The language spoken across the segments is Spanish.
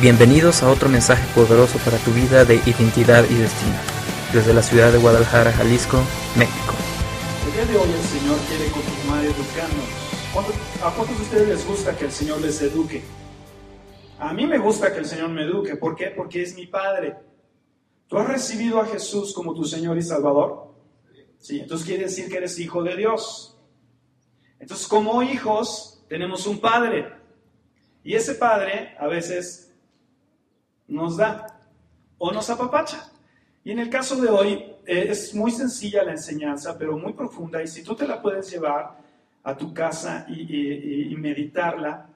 Bienvenidos a otro mensaje poderoso para tu vida de identidad y destino, desde la ciudad de Guadalajara, Jalisco, México. El día de hoy el Señor quiere continuar educándonos. ¿A cuántos de ustedes les gusta que el Señor les eduque? A mí me gusta que el Señor me eduque. ¿Por qué? Porque es mi Padre. ¿Tú has recibido a Jesús como tu Señor y Salvador? Sí, entonces quiere decir que eres hijo de Dios. Entonces, como hijos, tenemos un Padre. Y ese Padre a veces nos da o nos apapacha. Y en el caso de hoy eh, es muy sencilla la enseñanza, pero muy profunda, y si tú te la puedes llevar a tu casa y, meditarla,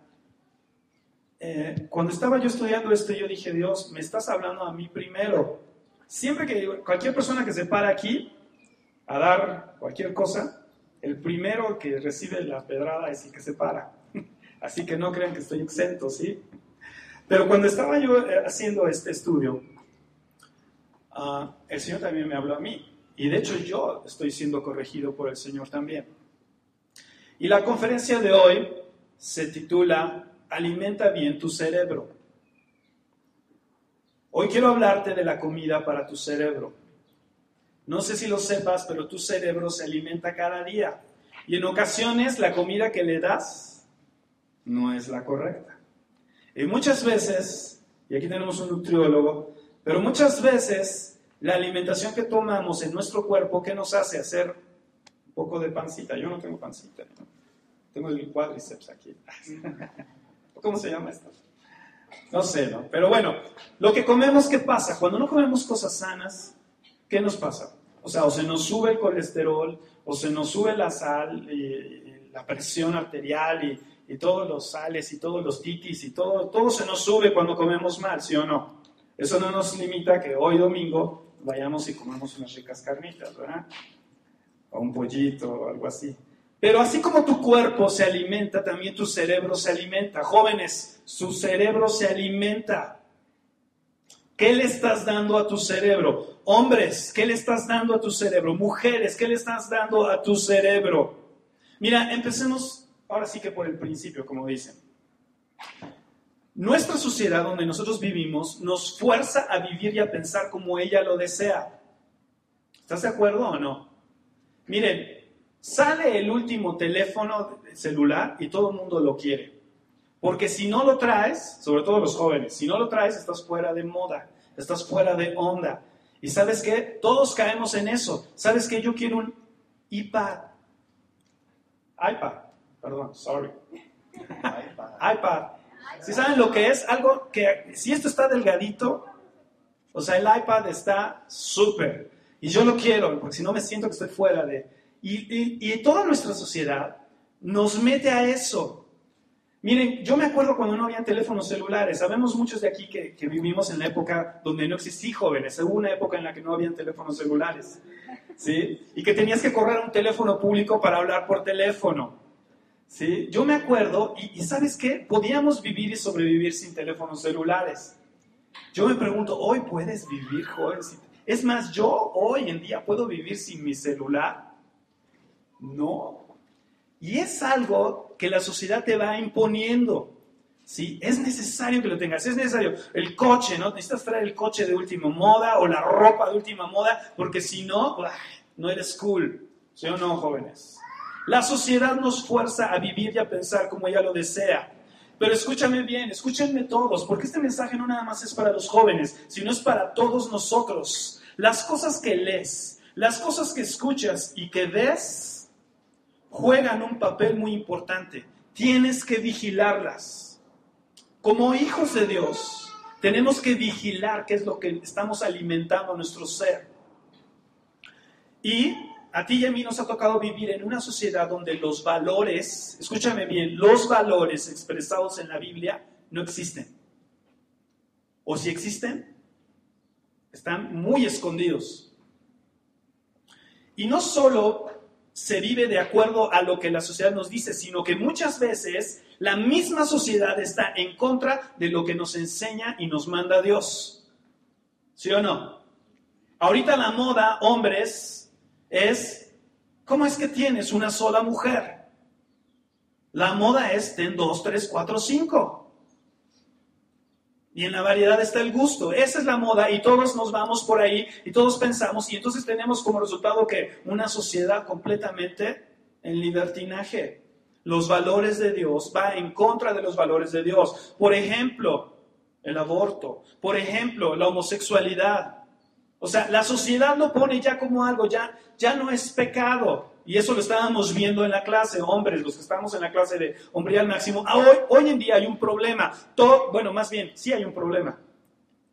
eh, cuando estaba yo estudiando esto, yo dije, Dios, me estás hablando a mí primero. Siempre que cualquier persona que se para aquí a dar cualquier cosa, el primero que recibe la pedrada es el que se para. Así que no crean que estoy exento, ¿sí? Pero cuando estaba yo eh, haciendo este estudio, ah, el Señor también me habló a mí. Y de hecho yo estoy siendo corregido por el Señor también. Y la conferencia de hoy se titula Alimenta bien tu cerebro. Hoy quiero hablarte de la comida para tu cerebro. No sé si lo sepas, pero tu cerebro se alimenta cada día. Y en ocasiones la comida que le das no es la correcta. Y muchas veces, y aquí tenemos un nutriólogo, pero muchas veces la alimentación que tomamos en nuestro cuerpo, ¿qué nos hace? Hacer un poco de pancita. Yo no tengo pancita, tengo el cuádriceps aquí. ¿Cómo se llama esto? No sé, ¿no? Pero bueno, lo que comemos, ¿qué pasa? Cuando no comemos cosas sanas, ¿qué nos pasa? O sea, o se nos sube el colesterol, o se nos sube la sal, y, la presión arterial y y todos los sales y todos los titis y todo, todo se nos sube cuando comemos mal, ¿sí o no? Eso no nos limita que hoy domingo vayamos y comamos unas ricas carnitas, ¿verdad? O un pollito o algo así. Pero así como tu cuerpo se alimenta, también tu cerebro se alimenta. Jóvenes, su cerebro se alimenta. ¿Qué le estás dando a tu cerebro? Hombres, ¿qué le estás dando a tu cerebro? Mujeres, ¿qué le estás dando a tu cerebro? Mira, empecemos ahora sí que por el principio, como dicen. Nuestra sociedad donde nosotros vivimos nos fuerza a vivir y a pensar como ella lo desea. ¿Estás de acuerdo o no? Miren, sale el último teléfono celular y todo el mundo lo quiere. Porque si no lo traes, sobre todo los jóvenes, si no lo traes estás fuera de moda, estás fuera de onda. Y sabes qué? Todos caemos en eso. ¿Sabes qué? Yo quiero un iPad. iPad. Perdón, sorry. iPad. Si saben lo que es? Algo que, si esto está delgadito, o sea, el iPad está súper. Y yo lo quiero, porque si no me siento que estoy fuera de... Y, y, toda nuestra sociedad nos mete a eso. Miren, yo me acuerdo cuando no había teléfonos celulares. Sabemos muchos de aquí que, que, vivimos en la época donde no existí jóvenes. Hubo una época en la que no había teléfonos celulares. ¿sí? Y que tenías que correr a un teléfono público para hablar por teléfono. ¿Sí? Yo me acuerdo, y, ¿sabes qué? Podíamos vivir y sobrevivir sin teléfonos celulares. Yo me pregunto, ¿hoy puedes vivir, joven? Es más, ¿yo hoy en día puedo vivir sin mi celular? No. Y es algo que la sociedad te va imponiendo. ¿sí? Es necesario que lo tengas, es necesario. El coche, ¿no? Necesitas traer el coche de última moda o la ropa de última moda, porque si no, no eres cool. ¿Sí o no, jóvenes? La sociedad nos fuerza a vivir y a pensar como ella lo desea. Pero escúchame bien, escúchenme todos, porque este mensaje no nada más es para los jóvenes, sino es para todos nosotros. Las cosas que lees, las cosas que escuchas y que ves, juegan un papel muy importante. Tienes que vigilarlas. Como hijos de Dios, tenemos que vigilar qué es lo que estamos alimentando a nuestro ser. Y a ti y a mí nos ha tocado vivir en una sociedad donde los valores, escúchame bien, los valores expresados en la Biblia no existen. O si existen, están muy escondidos. Y no solo se vive de acuerdo a lo que la sociedad nos dice, sino que muchas veces la misma sociedad está en contra de lo que nos enseña y nos manda Dios. ¿Sí o no? Ahorita la moda, hombres, es, ¿cómo es que tienes una sola mujer? La moda es ten dos, tres, cuatro, cinco. Y en la variedad está el gusto. Esa es la moda y todos nos vamos por ahí y todos pensamos y entonces tenemos como resultado que una sociedad completamente en libertinaje. Los valores de Dios va en contra de los valores de Dios. Por ejemplo, el aborto. Por ejemplo, la homosexualidad. O sea, la sociedad lo pone ya como algo, ya, ya no es pecado. Y eso lo estábamos viendo en la clase, hombres, los que estamos en la clase de hombría al máximo. Ah, hoy, hoy en día hay un problema. Todo, bueno, más bien, sí hay un problema.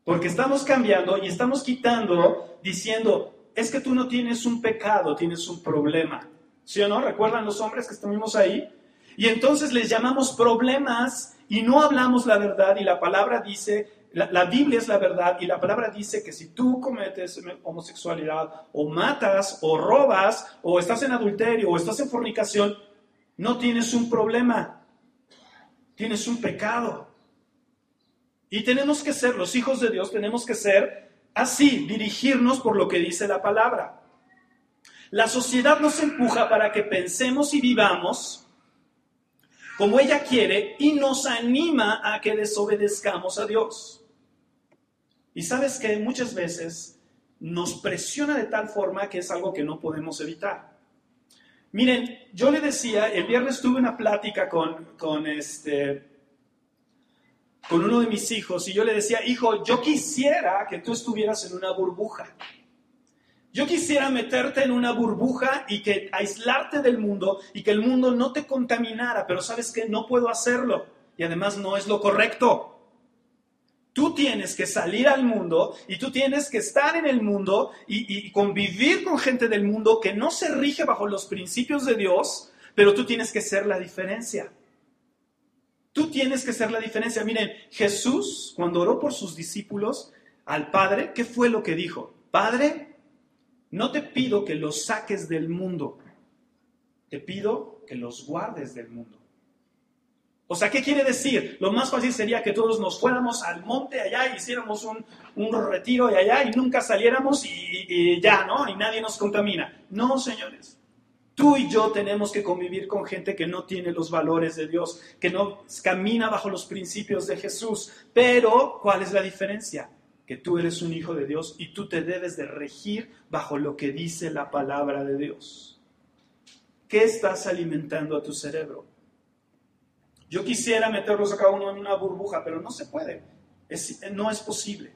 Porque estamos cambiando y estamos quitando, diciendo, es que tú no tienes un pecado, tienes un problema. ¿Sí o no? ¿Recuerdan los hombres que estuvimos ahí? Y entonces les llamamos problemas y no hablamos la verdad y la palabra dice la, Biblia es la verdad y la palabra dice que si tú cometes homosexualidad o matas o robas o estás en adulterio o estás en fornicación, no tienes un problema, tienes un pecado. Y tenemos que ser, los hijos de Dios, tenemos que ser así, dirigirnos por lo que dice la palabra. La sociedad nos empuja para que pensemos y vivamos como ella quiere y nos anima a que desobedezcamos a Dios. Y sabes que muchas veces nos presiona de tal forma que es algo que no podemos evitar. Miren, yo le decía, el viernes tuve una plática con, con, este, con uno de mis hijos y yo le decía, hijo, yo quisiera que tú estuvieras en una burbuja. Yo quisiera meterte en una burbuja y que aislarte del mundo y que el mundo no te contaminara, pero sabes que no puedo hacerlo y además no es lo correcto. Tú tienes que salir al mundo y tú tienes que estar en el mundo y, convivir con gente del mundo que no se rige bajo los principios de Dios, pero tú tienes que ser la diferencia. Tú tienes que ser la diferencia. Miren, Jesús, cuando oró por sus discípulos al Padre, ¿qué fue lo que dijo? Padre, no te pido que los saques del mundo, te pido que los guardes del mundo. O sea, ¿qué quiere decir? Lo más fácil sería que todos nos fuéramos al monte allá, hiciéramos un, retiro de allá y nunca saliéramos y, ya, ¿no? Y nadie nos contamina. No, señores. Tú y yo tenemos que convivir con gente que no tiene los valores de Dios, que no camina bajo los principios de Jesús. Pero, ¿cuál es la diferencia? Que tú eres un hijo de Dios y tú te debes de regir bajo lo que dice la palabra de Dios. ¿Qué estás alimentando a tu cerebro? Yo quisiera meterlos a cada uno en una burbuja, pero no se puede. no es posible.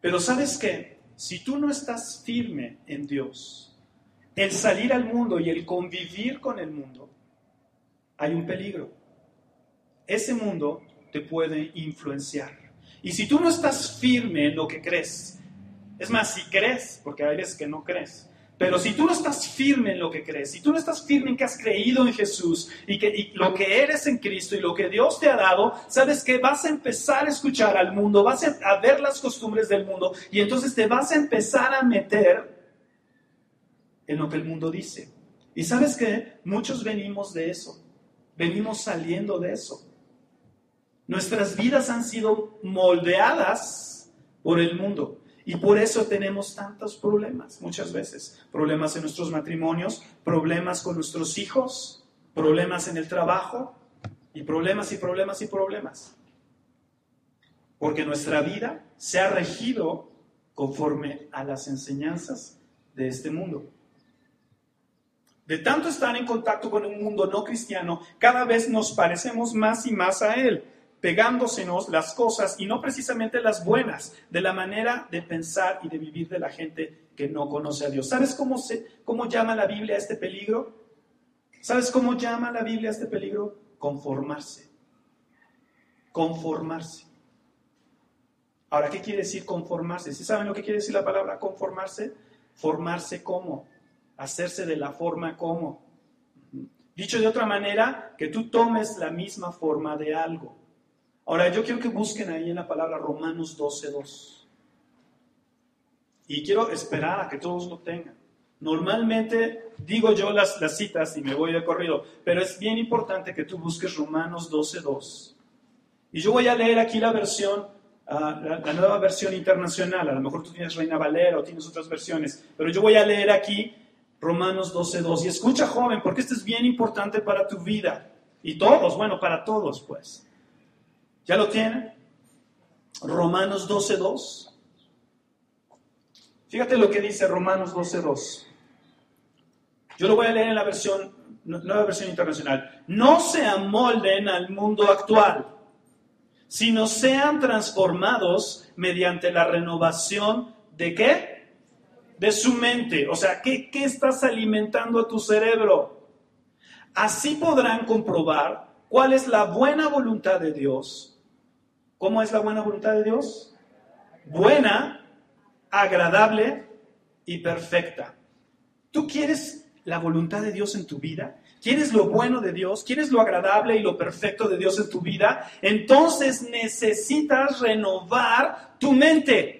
Pero sabes qué? Si tú no estás firme en Dios, el salir al mundo y el convivir con el mundo, hay un peligro. Ese mundo te puede influenciar. Y si tú no estás firme en lo que crees, es más, si crees, porque hay veces que no crees, pero si tú no estás firme en lo que crees, si tú no estás firme en que has creído en Jesús y, que, lo que eres en Cristo y lo que Dios te ha dado, sabes que vas a empezar a escuchar al mundo, vas a, ver las costumbres del mundo y entonces te vas a empezar a meter en lo que el mundo dice. Y sabes que muchos venimos de eso, venimos saliendo de eso. Nuestras vidas han sido moldeadas por el mundo. Y por eso tenemos tantos problemas muchas veces. Problemas en nuestros matrimonios, problemas con nuestros hijos, problemas en el trabajo y problemas y problemas y problemas. Porque nuestra vida se ha regido conforme a las enseñanzas de este mundo. De tanto estar en contacto con un mundo no cristiano, cada vez nos parecemos más y más a él pegándosenos las cosas y no precisamente las buenas, de la manera de pensar y de vivir de la gente que no conoce a Dios. ¿Sabes cómo, se, cómo llama la Biblia a este peligro? ¿Sabes cómo llama la Biblia a este peligro? Conformarse. Conformarse. Ahora, ¿qué quiere decir conformarse? ¿Sí saben lo que quiere decir la palabra conformarse? Formarse como, hacerse de la forma como. Dicho de otra manera, que tú tomes la misma forma de algo. Ahora, yo quiero que busquen ahí en la palabra Romanos 12.2. Y quiero esperar a que todos lo tengan. Normalmente digo yo las, citas y me voy de corrido, pero es bien importante que tú busques Romanos 12.2. Y yo voy a leer aquí la versión, ah, la, la, nueva versión internacional. A lo mejor tú tienes Reina Valera o tienes otras versiones, pero yo voy a leer aquí Romanos 12.2. Y escucha, joven, porque esto es bien importante para tu vida. Y todos, bueno, para todos, pues. ¿Ya lo tienen? Romanos 12.2. Fíjate lo que dice Romanos 12.2. Yo lo voy a leer en la versión, nueva versión internacional. No se amolden al mundo actual, sino sean transformados mediante la renovación de qué? De su mente. O sea, ¿qué, qué estás alimentando a tu cerebro? Así podrán comprobar cuál es la buena voluntad de Dios. ¿Cómo es la buena voluntad de Dios? Buena, agradable y perfecta. ¿Tú quieres la voluntad de Dios en tu vida? ¿Quieres lo bueno de Dios? ¿Quieres lo agradable y lo perfecto de Dios en tu vida? Entonces necesitas renovar tu mente.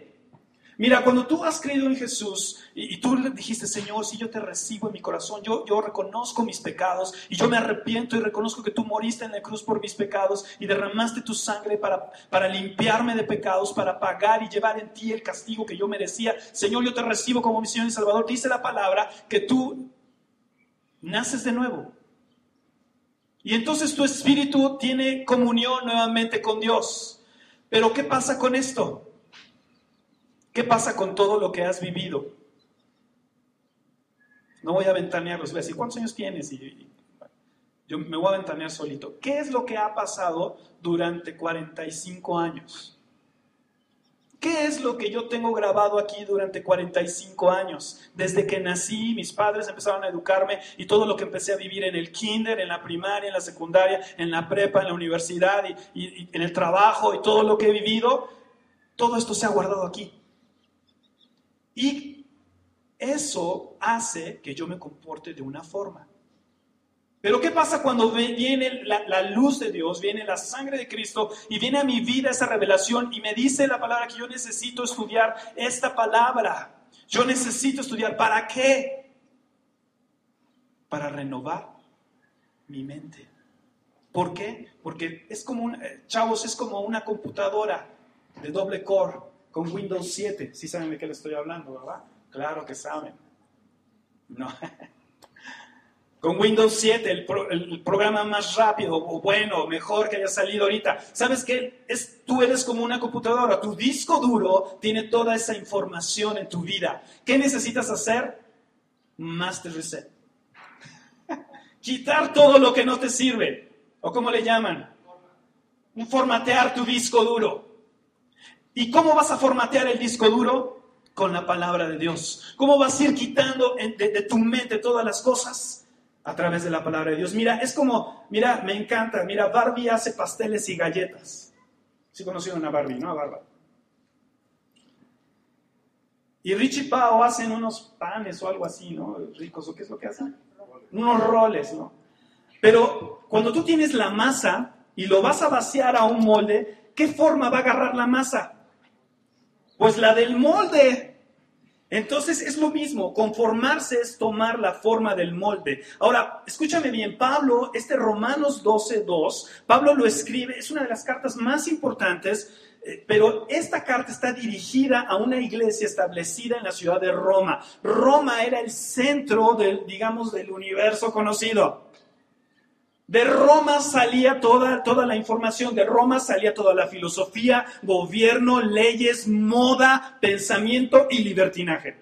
Mira, cuando tú has creído en Jesús y, tú le dijiste, Señor, si yo te recibo en mi corazón, yo, yo reconozco mis pecados y yo me arrepiento y reconozco que tú moriste en la cruz por mis pecados y derramaste tu sangre para, para limpiarme de pecados, para pagar y llevar en ti el castigo que yo merecía. Señor, yo te recibo como mi Señor y Salvador. Dice la palabra que tú naces de nuevo. Y entonces tu espíritu tiene comunión nuevamente con Dios. Pero ¿qué pasa con esto? ¿Qué pasa con todo lo que has vivido? No voy a ventanearlos, voy a decir, ¿cuántos años tienes? Y, yo me voy a ventanear solito. ¿Qué es lo que ha pasado durante 45 años? ¿Qué es lo que yo tengo grabado aquí durante 45 años? Desde que nací, mis padres empezaron a educarme y todo lo que empecé a vivir en el kinder, en la primaria, en la secundaria, en la prepa, en la universidad y, y en el trabajo y todo lo que he vivido, todo esto se ha guardado aquí. Y eso hace que yo me comporte de una forma. Pero ¿qué pasa cuando viene la, luz de Dios, viene la sangre de Cristo y viene a mi vida esa revelación y me dice la palabra que yo necesito estudiar esta palabra? Yo necesito estudiar. ¿Para qué? Para renovar mi mente. ¿Por qué? Porque es como, un, eh, chavos, es como una computadora de doble core con Windows 7. Sí saben de qué le estoy hablando, ¿verdad? Claro que saben. No. con Windows 7, el, programa más rápido o bueno, mejor que haya salido ahorita. ¿Sabes qué? Es, tú eres como una computadora. Tu disco duro tiene toda esa información en tu vida. ¿Qué necesitas hacer? Master reset. Quitar todo lo que no te sirve. ¿O cómo le llaman? Formatear tu disco duro. ¿Y cómo vas a formatear el disco duro? Con la palabra de Dios. ¿Cómo vas a ir quitando de, tu mente todas las cosas? A través de la palabra de Dios. Mira, es como, mira, me encanta. Mira, Barbie hace pasteles y galletas. Sí conocieron a Barbie, ¿no? A Barbie. Y Richie Pao hacen unos panes o algo así, ¿no? Ricos, ¿o qué es lo que hacen? Unos roles, ¿no? Pero cuando tú tienes la masa y lo vas a vaciar a un molde, ¿qué forma va a agarrar la masa? Pues la del molde. Entonces es lo mismo, conformarse es tomar la forma del molde. Ahora, escúchame bien, Pablo, este Romanos 12.2, Pablo lo escribe, es una de las cartas más importantes, eh, pero esta carta está dirigida a una iglesia establecida en la ciudad de Roma. Roma era el centro del, digamos, del universo conocido. De Roma salía toda, toda la información, de Roma salía toda la filosofía, gobierno, leyes, moda, pensamiento y libertinaje.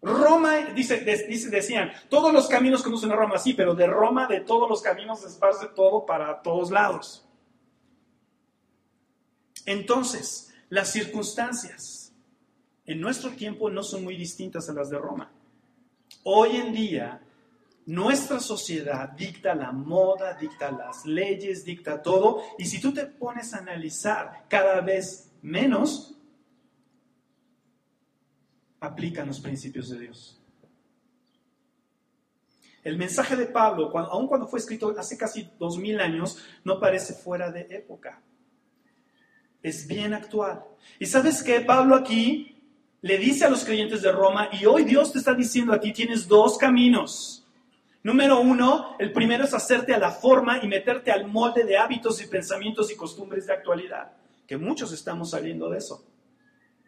Roma, dice, decían, todos los caminos conducen a Roma, sí, pero de Roma, de todos los caminos se esparce todo para todos lados. Entonces, las circunstancias en nuestro tiempo no son muy distintas a las de Roma. Hoy en día nuestra sociedad dicta la moda, dicta las leyes, dicta todo. Y si tú te pones a analizar cada vez menos, aplican los principios de Dios. El mensaje de Pablo, aun cuando fue escrito hace casi dos mil años, no parece fuera de época. Es bien actual. Y sabes que Pablo aquí le dice a los creyentes de Roma, y hoy Dios te está diciendo a ti, tienes dos caminos. Número uno, el primero es hacerte a la forma y meterte al molde de hábitos y pensamientos y costumbres de actualidad, que muchos estamos saliendo de eso,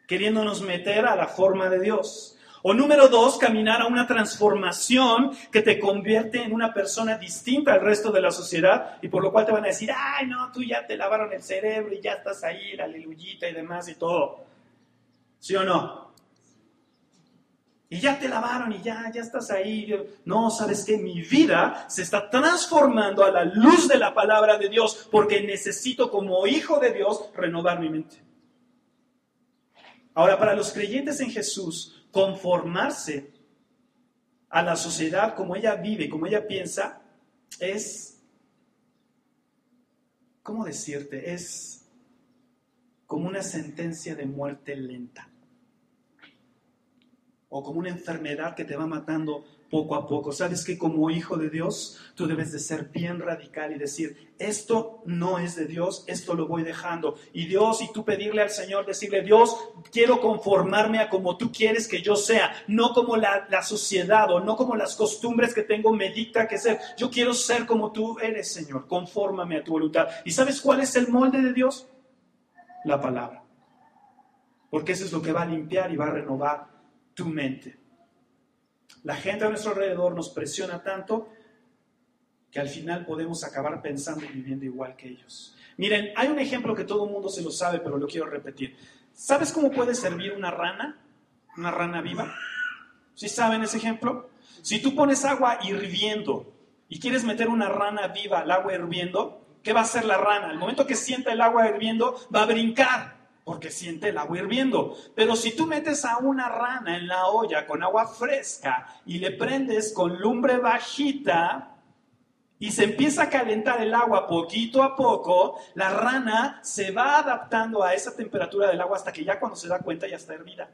queriéndonos meter a la forma de Dios. O número dos, caminar a una transformación que te convierte en una persona distinta al resto de la sociedad y por lo cual te van a decir, ay, no, tú ya te lavaron el cerebro y ya estás ahí, la aleluyita y demás y todo. ¿Sí o no? Y ya te lavaron y ya, ya estás ahí. No, sabes que mi vida se está transformando a la luz de la palabra de Dios porque necesito como hijo de Dios renovar mi mente. Ahora, para los creyentes en Jesús, conformarse a la sociedad como ella vive, como ella piensa, es, ¿cómo decirte? Es como una sentencia de muerte lenta o como una enfermedad que te va matando poco a poco. Sabes que como hijo de Dios, tú debes de ser bien radical y decir, esto no es de Dios, esto lo voy dejando. Y Dios, y tú pedirle al Señor, decirle, Dios, quiero conformarme a como tú quieres que yo sea, no como la, la sociedad o no como las costumbres que tengo me dicta que ser. Yo quiero ser como tú eres, Señor, confórmame a tu voluntad. ¿Y sabes cuál es el molde de Dios? La palabra. Porque eso es lo que va a limpiar y va a renovar tu mente. La gente a nuestro alrededor nos presiona tanto que al final podemos acabar pensando y viviendo igual que ellos. Miren, hay un ejemplo que todo el mundo se lo sabe, pero lo quiero repetir. ¿Sabes cómo puede servir una rana? Una rana viva. ¿Sí saben ese ejemplo? Si tú pones agua hirviendo y quieres meter una rana viva al agua hirviendo, ¿qué va a hacer la rana? Al momento que sienta el agua hirviendo, va a brincar porque siente el agua hirviendo. Pero si tú metes a una rana en la olla con agua fresca y le prendes con lumbre bajita y se empieza a calentar el agua poquito a poco, la rana se va adaptando a esa temperatura del agua hasta que ya cuando se da cuenta ya está hervida.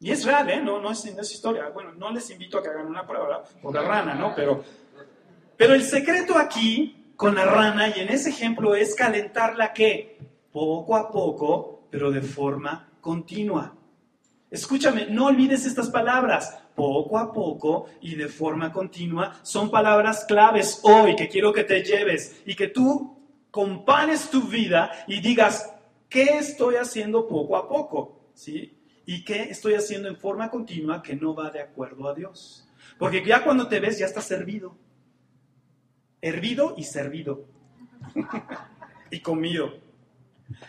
Y es real, ¿eh? No, no, es, historia. Bueno, no les invito a que hagan una prueba por la rana, ¿no? Pero, pero el secreto aquí con la rana y en ese ejemplo es calentarla que poco a poco, pero de forma continua. Escúchame, no olvides estas palabras. Poco a poco y de forma continua son palabras claves hoy que quiero que te lleves y que tú compares tu vida y digas, ¿qué estoy haciendo poco a poco? ¿Sí? ¿Y qué estoy haciendo en forma continua que no va de acuerdo a Dios? Porque ya cuando te ves ya estás servido hervido y servido y comido.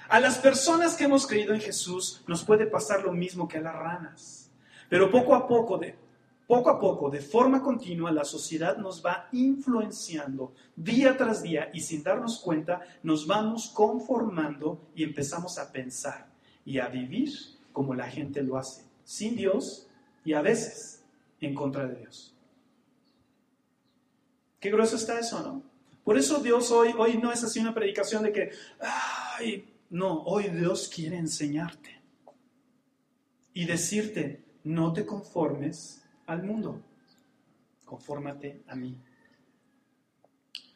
A las personas que hemos creído en Jesús nos puede pasar lo mismo que a las ranas, pero poco a poco, de, poco a poco, de forma continua, la sociedad nos va influenciando día tras día y sin darnos cuenta nos vamos conformando y empezamos a pensar y a vivir como la gente lo hace, sin Dios y a veces en contra de Dios. Qué grueso está eso, ¿no? Por eso Dios hoy, hoy no es así una predicación de que, ay, no, hoy Dios quiere enseñarte y decirte, no te conformes al mundo, confórmate a mí.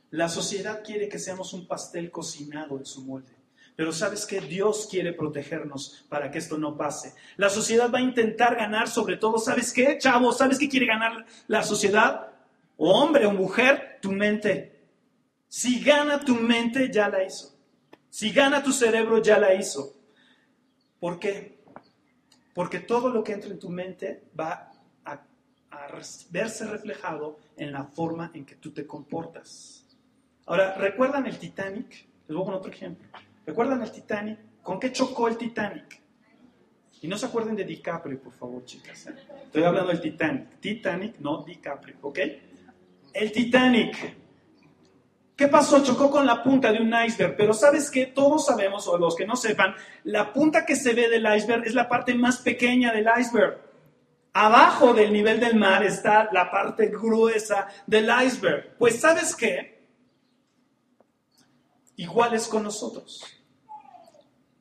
La sociedad quiere que seamos un pastel cocinado en su molde. Pero sabes que Dios quiere protegernos para que esto no pase. La sociedad va a intentar ganar sobre todo. ¿Sabes qué, chavo? ¿Sabes qué quiere ganar la sociedad? O hombre o mujer, tu mente. Si gana tu mente, ya la hizo. Si gana tu cerebro, ya la hizo. ¿Por qué? Porque todo lo que entra en tu mente va a, verse reflejado en la forma en que tú te comportas. Ahora, ¿recuerdan el Titanic? Les voy a otro ejemplo. ¿Recuerdan el Titanic? ¿Con qué chocó el Titanic? Y no se acuerden de DiCaprio, por favor, chicas. ¿eh? Estoy hablando del Titanic. Titanic, no DiCaprio, ¿ok? El Titanic. ¿Qué pasó? Chocó con la punta de un iceberg, pero sabes que todos sabemos, o los que no sepan, la punta que se ve del iceberg es la parte más pequeña del iceberg. Abajo del nivel del mar está la parte gruesa del iceberg. Pues sabes qué? Igual es con nosotros.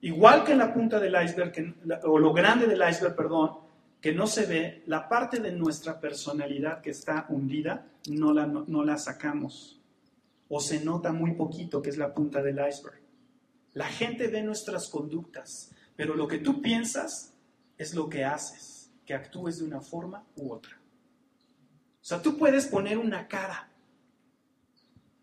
Igual que en la punta del iceberg, o lo grande del iceberg, perdón, que no se ve, la parte de nuestra personalidad que está hundida, no la, no, la sacamos. O se nota muy poquito, que es la punta del iceberg. La gente ve nuestras conductas, pero lo que tú piensas es lo que haces, que actúes de una forma u otra. O sea, tú puedes poner una cara,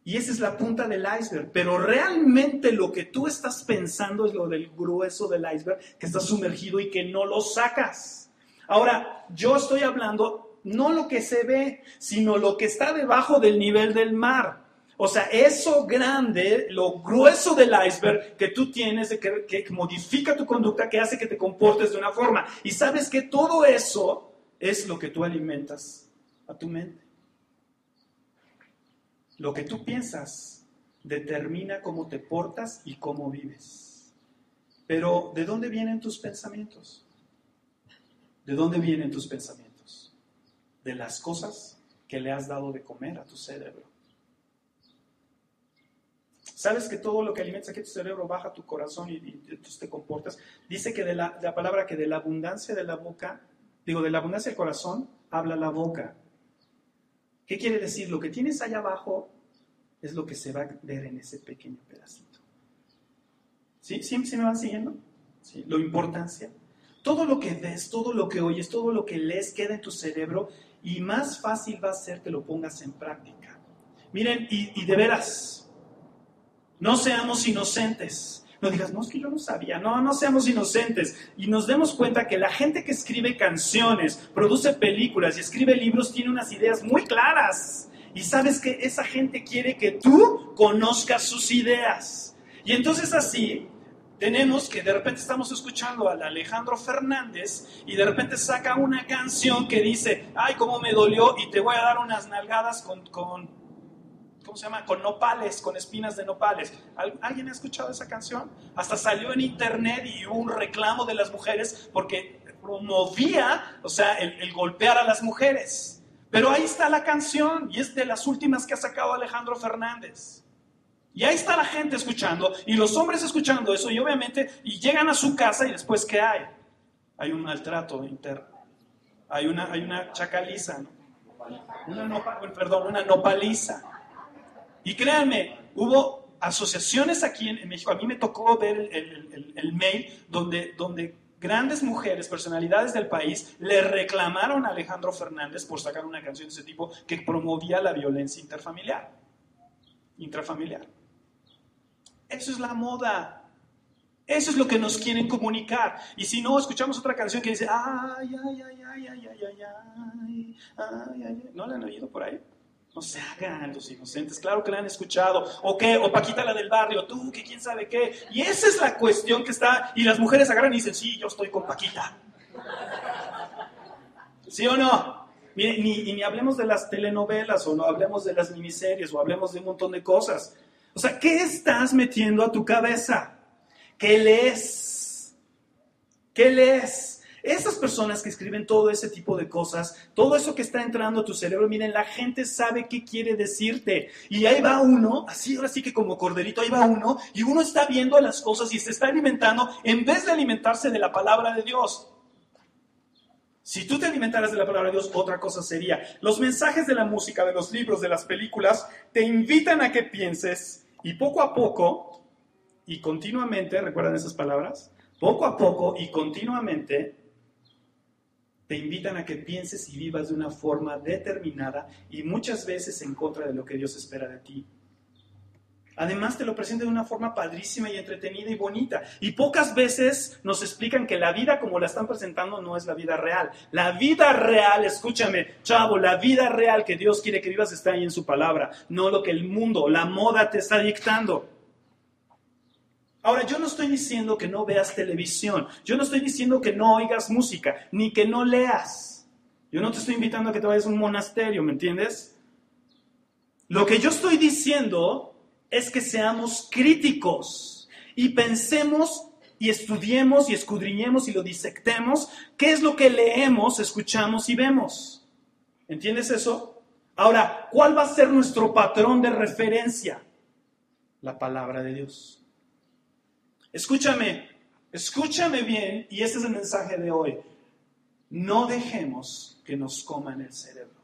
Y esa es la punta del iceberg. Pero realmente lo que tú estás pensando es lo del grueso del iceberg que está sumergido y que no lo sacas. Ahora, yo estoy hablando no lo que se ve, sino lo que está debajo del nivel del mar. O sea, eso grande, lo grueso del iceberg que tú tienes, que, que modifica tu conducta, que hace que te comportes de una forma. Y sabes que todo eso es lo que tú alimentas a tu mente. Lo que tú piensas determina cómo te portas y cómo vives. Pero, ¿de dónde vienen tus pensamientos? ¿De dónde vienen tus pensamientos? De las cosas que le has dado de comer a tu cerebro. ¿Sabes que todo lo que alimentas aquí tu cerebro baja tu corazón y, entonces te comportas? Dice que de la, la palabra que de la abundancia de la boca, digo, de la abundancia del corazón, habla la boca. ¿Qué quiere decir? Lo que tienes allá abajo es lo que se va a ver en ese pequeño pedacito. ¿Sí? ¿Sí, me van siguiendo? ¿Sí? Lo importancia. Todo lo que ves, todo lo que oyes, todo lo que lees queda en tu cerebro y más fácil va a ser que lo pongas en práctica. Miren, y, de veras, no seamos inocentes. No digas, no, es que yo no sabía. No, no seamos inocentes. Y nos demos cuenta que la gente que escribe canciones, produce películas y escribe libros tiene unas ideas muy claras. Y sabes que esa gente quiere que tú conozcas sus ideas. Y entonces así tenemos que de repente estamos escuchando al Alejandro Fernández y de repente saca una canción que dice, ay, cómo me dolió y te voy a dar unas nalgadas con, con ¿cómo se llama? Con nopales, con espinas de nopales. ¿Alguien ha escuchado esa canción? Hasta salió en internet y hubo un reclamo de las mujeres porque promovía, o sea, el, golpear a las mujeres. Pero ahí está la canción y es de las últimas que ha sacado Alejandro Fernández. Y ahí está la gente escuchando y los hombres escuchando eso y obviamente y llegan a su casa y después ¿qué hay? Hay un maltrato interno. Hay una, hay una chacaliza, ¿no? Una perdón, una nopaliza. Y créanme, hubo asociaciones aquí en, México, a mí me tocó ver el, mail donde, donde grandes mujeres, personalidades del país, le reclamaron a Alejandro Fernández por sacar una canción de ese tipo que promovía la violencia interfamiliar. Intrafamiliar. Eso es la moda. Eso es lo que nos quieren comunicar. Y si no, escuchamos otra canción que dice, ay, ay, ay, ay, ay, ay, ay, ay, ay, ay, ¿no la han oído por ahí? No se hagan los inocentes, claro que la han escuchado. O qué, o Paquita la del barrio, tú, que quién sabe qué. Y esa es la cuestión que está. Y las mujeres agarran y dicen, sí, yo estoy con Paquita. ¿Sí o no? Mire, ni, y ni hablemos de las telenovelas, o no hablemos de las miniseries, o hablemos de un montón de cosas. O sea, ¿qué estás metiendo a tu cabeza? ¿Qué lees? ¿Qué lees? Esas personas que escriben todo ese tipo de cosas, todo eso que está entrando a tu cerebro, miren, la gente sabe qué quiere decirte. Y ahí va uno, así ahora sí que como corderito, ahí va uno, y uno está viendo las cosas y se está alimentando en vez de alimentarse de la palabra de Dios. Si tú te alimentaras de la palabra de Dios, otra cosa sería. Los mensajes de la música, de los libros, de las películas, te invitan a que pienses y poco a poco y continuamente, ¿recuerdan esas palabras? Poco a poco y continuamente te invitan a que pienses y vivas de una forma determinada y muchas veces en contra de lo que Dios espera de ti. Además te lo presenta de una forma padrísima y entretenida y bonita. Y pocas veces nos explican que la vida como la están presentando no es la vida real. La vida real, escúchame, chavo, la vida real que Dios quiere que vivas está ahí en su palabra, no lo que el mundo, la moda te está dictando. Ahora, yo no estoy diciendo que no veas televisión, yo no estoy diciendo que no oigas música, ni que no leas. Yo no te estoy invitando a que te vayas a un monasterio, ¿me entiendes? Lo que yo estoy diciendo es que seamos críticos y pensemos y estudiemos y escudriñemos y lo disectemos qué es lo que leemos, escuchamos y vemos. ¿Entiendes eso? Ahora, ¿cuál va a ser nuestro patrón de referencia? La palabra de Dios. Escúchame, escúchame bien, y ese es el mensaje de hoy. No dejemos que nos coman el cerebro.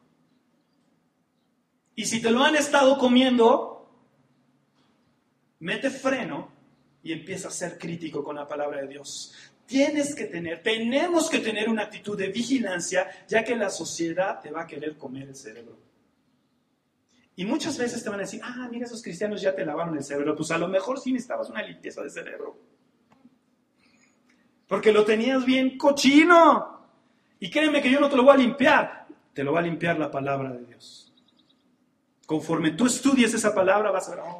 Y si te lo han estado comiendo, mete freno y empieza a ser crítico con la palabra de Dios. Tienes que tener, tenemos que tener una actitud de vigilancia, ya que la sociedad te va a querer comer el cerebro. Y muchas veces te van a decir, ah, mira, esos cristianos ya te lavaron el cerebro. Pues a lo mejor sí necesitabas una limpieza de cerebro. Porque lo tenías bien cochino. Y créeme que yo no te lo voy a limpiar. Te lo va a limpiar la palabra de Dios. Conforme tú estudies esa palabra, vas a ver, oh,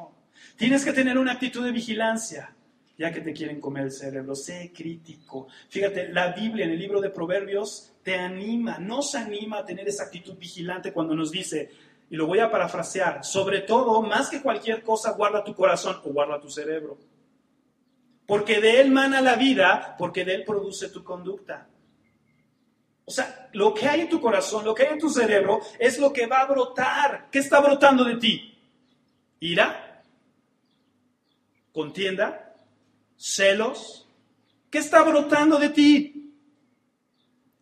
tienes que tener una actitud de vigilancia ya que te quieren comer el cerebro. Sé crítico. Fíjate, la Biblia en el libro de Proverbios te anima, nos anima a tener esa actitud vigilante cuando nos dice, y lo voy a parafrasear, sobre todo, más que cualquier cosa, guarda tu corazón o guarda tu cerebro. Porque de él mana la vida, porque de él produce tu conducta. O sea, lo que hay en tu corazón, lo que hay en tu cerebro, es lo que va a brotar. ¿Qué está brotando de ti? ¿Ira? ¿Contienda? celos. ¿Qué está brotando de ti?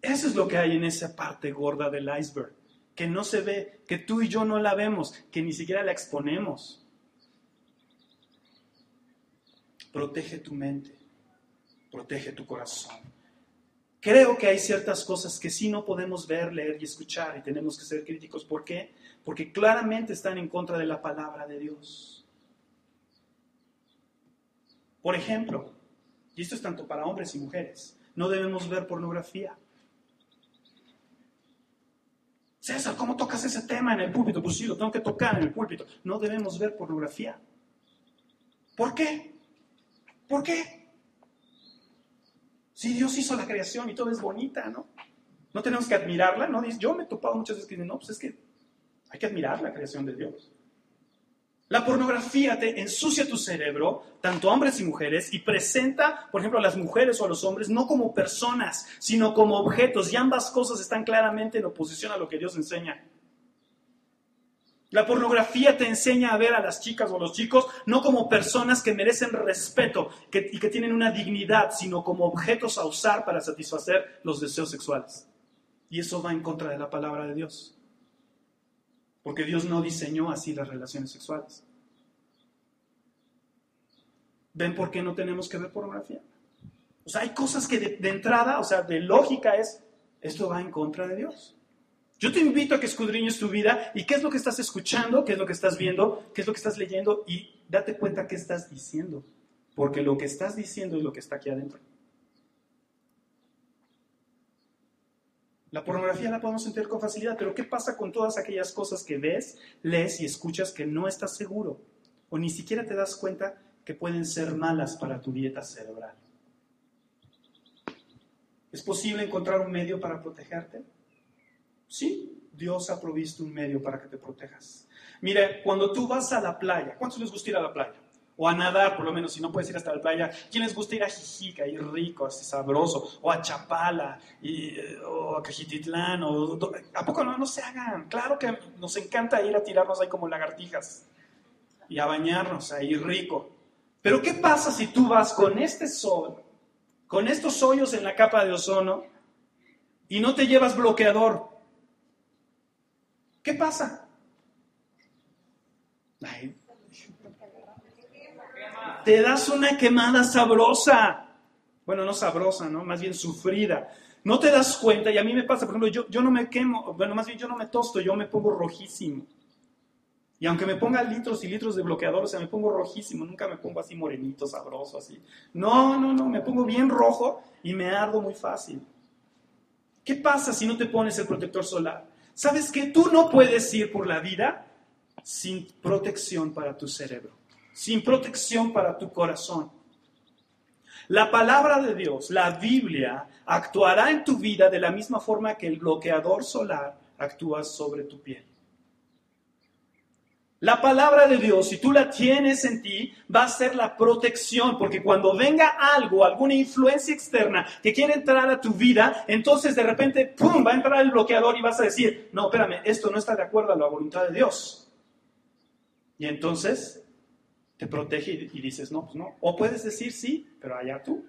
Eso es lo que hay en esa parte gorda del iceberg, que no se ve, que tú y yo no la vemos, que ni siquiera la exponemos. Protege tu mente, protege tu corazón. Creo que hay ciertas cosas que sí no podemos ver, leer y escuchar y tenemos que ser críticos. ¿Por qué? Porque claramente están en contra de la palabra de Dios. Por ejemplo, y esto es tanto para hombres y mujeres, no debemos ver pornografía. César, ¿cómo tocas ese tema en el púlpito? Pues sí, lo tengo que tocar en el púlpito. No debemos ver pornografía. ¿Por qué? ¿Por qué? Si Dios hizo la creación y todo es bonita, ¿no? No tenemos que admirarla, ¿no? Yo me he topado muchas veces que dicen, no, pues es que hay que admirar la creación de Dios. La pornografía te ensucia tu cerebro, tanto hombres y mujeres, y presenta, por ejemplo, a las mujeres o a los hombres no como personas, sino como objetos, y ambas cosas están claramente en oposición a lo que Dios enseña. La pornografía te enseña a ver a las chicas o a los chicos no como personas que merecen respeto y que tienen una dignidad, sino como objetos a usar para satisfacer los deseos sexuales. Y eso va en contra de la palabra de Dios. Porque Dios no diseñó así las relaciones sexuales. ¿Ven por qué no tenemos que ver pornografía? O sea, hay cosas que de, entrada, o sea, de lógica es, esto va en contra de Dios. Yo te invito a que escudriñes tu vida y qué es lo que estás escuchando, qué es lo que estás viendo, qué es lo que estás leyendo y date cuenta qué estás diciendo. Porque lo que estás diciendo es lo que está aquí adentro. La pornografía la podemos sentir con facilidad, pero ¿qué pasa con todas aquellas cosas que ves, lees y escuchas que no estás seguro? O ni siquiera te das cuenta que pueden ser malas para tu dieta cerebral. ¿Es posible encontrar un medio para protegerte? Sí, Dios ha provisto un medio para que te protejas. Mire, cuando tú vas a la playa, ¿cuántos les gusta ir a la playa? O a nadar, por lo menos, si no puedes ir hasta la playa. ¿Quién les gusta ir a Jijica, ir rico, así sabroso? O a Chapala, y, o a Cajititlán, o, ¿a poco no, no se hagan? Claro que nos encanta ir a tirarnos ahí como lagartijas y a bañarnos ahí rico. Pero ¿qué pasa si tú vas con este sol, con estos hoyos en la capa de ozono, y no te llevas bloqueador? ¿Qué pasa? Ay, te das una quemada sabrosa. Bueno, no sabrosa, ¿no? Más bien sufrida. No te das cuenta, y a mí me pasa, por ejemplo, yo, yo no me quemo, bueno, más bien yo no me tosto, yo me pongo rojísimo. Y aunque me ponga litros y litros de bloqueador, o sea, me pongo rojísimo, nunca me pongo así morenito, sabroso, así. No, no, no, me pongo bien rojo y me ardo muy fácil. ¿Qué pasa si no te pones el protector solar? ¿Sabes que tú no puedes ir por la vida sin protección para tu cerebro? Sin protección para tu corazón. La palabra de Dios, la Biblia, actuará en tu vida de la misma forma que el bloqueador solar actúa sobre tu piel. La palabra de Dios, si tú la tienes en ti, va a ser la protección, porque cuando venga algo, alguna influencia externa que quiere entrar a tu vida, entonces de repente, ¡pum!, va a entrar el bloqueador y vas a decir, no, espérame, esto no está de acuerdo a la voluntad de Dios. Y entonces te protege y, dices, no, pues no. O puedes decir sí, pero allá tú.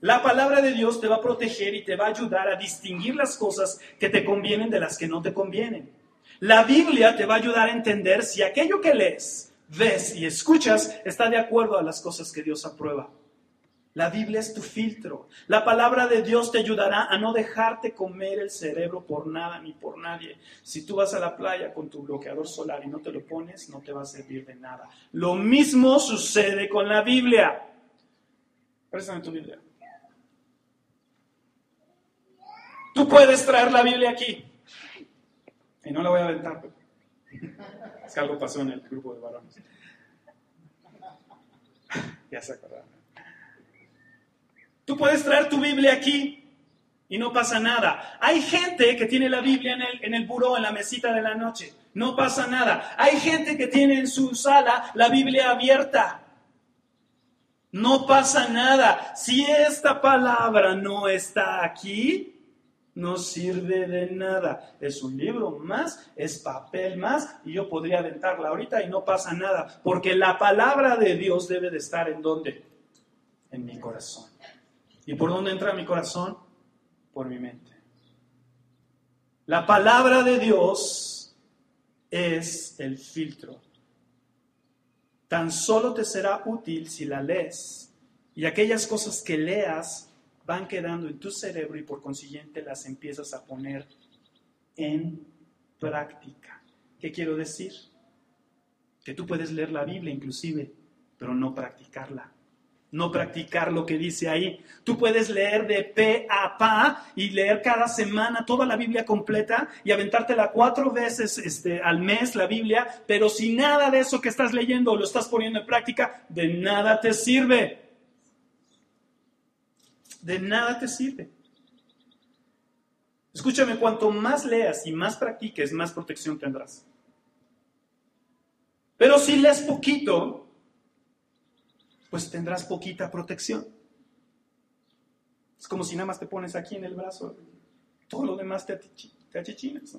La palabra de Dios te va a proteger y te va a ayudar a distinguir las cosas que te convienen de las que no te convienen. La Biblia te va a ayudar a entender si aquello que lees, ves y escuchas está de acuerdo a las cosas que Dios aprueba. La Biblia es tu filtro. La palabra de Dios te ayudará a no dejarte comer el cerebro por nada ni por nadie. Si tú vas a la playa con tu bloqueador solar y no te lo pones, no te va a servir de nada. Lo mismo sucede con la Biblia. Préstame tu Biblia. Tú puedes traer la Biblia aquí. Y no la voy a aventar. Es que algo pasó en el grupo de varones. Ya se acordaron. Tú puedes traer tu Biblia aquí y no pasa nada. Hay gente que tiene la Biblia en el, en el buró, en la mesita de la noche. No pasa nada. Hay gente que tiene en su sala la Biblia abierta. No pasa nada. Si esta palabra no está aquí, no sirve de nada. Es un libro más, es papel más, y yo podría aventarla ahorita y no pasa nada, porque la palabra de Dios debe de estar en dónde? En mi corazón. ¿Y por dónde entra mi corazón? Por mi mente. La palabra de Dios es el filtro. Tan solo te será útil si la lees y aquellas cosas que leas van quedando en tu cerebro y por consiguiente las empiezas a poner en práctica. ¿Qué quiero decir? Que tú puedes leer la Biblia inclusive, pero no practicarla. No practicar lo que dice ahí. Tú puedes leer de pe a pa y leer cada semana toda la Biblia completa y aventártela cuatro veces este, al mes la Biblia, pero si nada de eso que estás leyendo lo estás poniendo en práctica, de nada te sirve de nada te sirve. Escúchame, cuanto más leas y más practiques, más protección tendrás. Pero si lees poquito, pues tendrás poquita protección. Es como si nada más te pones aquí en el brazo, todo lo demás te, achichinas.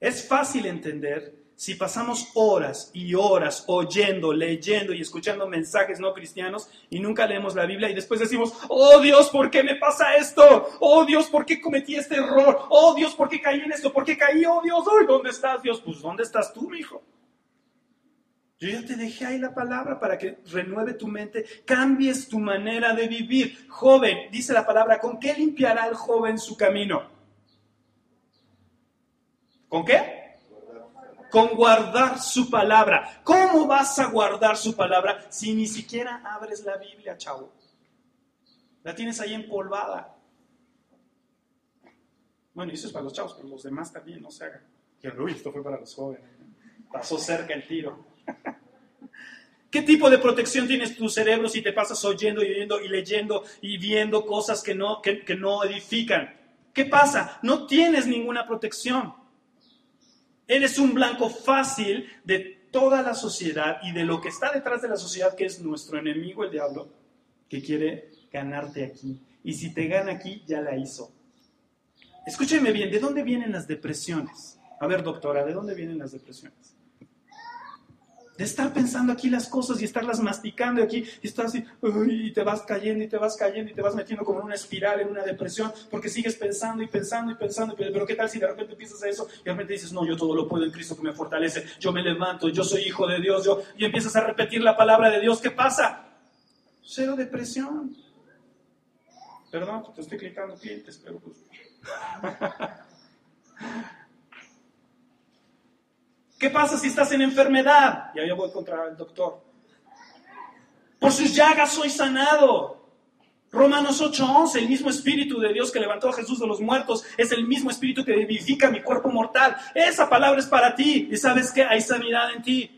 Es fácil entender si pasamos horas y horas oyendo, leyendo y escuchando mensajes no cristianos y nunca leemos la Biblia y después decimos, oh Dios, ¿por qué me pasa esto? Oh Dios, ¿por qué cometí este error? Oh Dios, ¿por qué caí en esto? ¿Por qué caí? Oh Dios, ¿dónde estás Dios? Pues ¿dónde estás tú, mi hijo? Yo ya te dejé ahí la palabra para que renueve tu mente, cambies tu manera de vivir. Joven, dice la palabra, ¿con qué limpiará el joven su camino? ¿Con qué? con guardar su palabra. ¿Cómo vas a guardar su palabra si ni siquiera abres la Biblia, chavo? La tienes ahí empolvada. Bueno, eso es para los chavos, pero los demás también, no se hagan. Uy, esto fue para los jóvenes. Pasó cerca el tiro. ¿Qué tipo de protección tienes tu cerebro si te pasas oyendo y oyendo y leyendo y viendo cosas que no, que no edifican? ¿Qué pasa? No tienes ninguna protección. Eres un blanco fácil de toda la sociedad y de lo que está detrás de la sociedad, que es nuestro enemigo, el diablo, que quiere ganarte aquí. Y si te gana aquí, ya la hizo. Escúcheme bien, ¿de dónde vienen las depresiones? A ver, doctora, ¿de dónde vienen las depresiones? De estar pensando aquí las cosas y estarlas masticando aquí y estás así, y te vas cayendo y te vas cayendo y te vas metiendo como en una espiral, en una depresión, porque sigues pensando y pensando y pensando, pero ¿qué tal si de repente piensas a eso y de repente dices, no, yo todo lo puedo en Cristo que me fortalece, yo me levanto, yo soy hijo de Dios, yo, y empiezas a repetir la palabra de Dios, ¿qué pasa? Cero depresión. Perdón, te estoy clicando clientes, pero pues... ¿Qué pasa si estás en enfermedad? Y ahí voy contra el doctor. Por sus llagas soy sanado. Romanos 8:11, el mismo espíritu de Dios que levantó a Jesús de los muertos, es el mismo espíritu que vivifica mi cuerpo mortal. Esa palabra es para ti y sabes que hay sanidad en ti.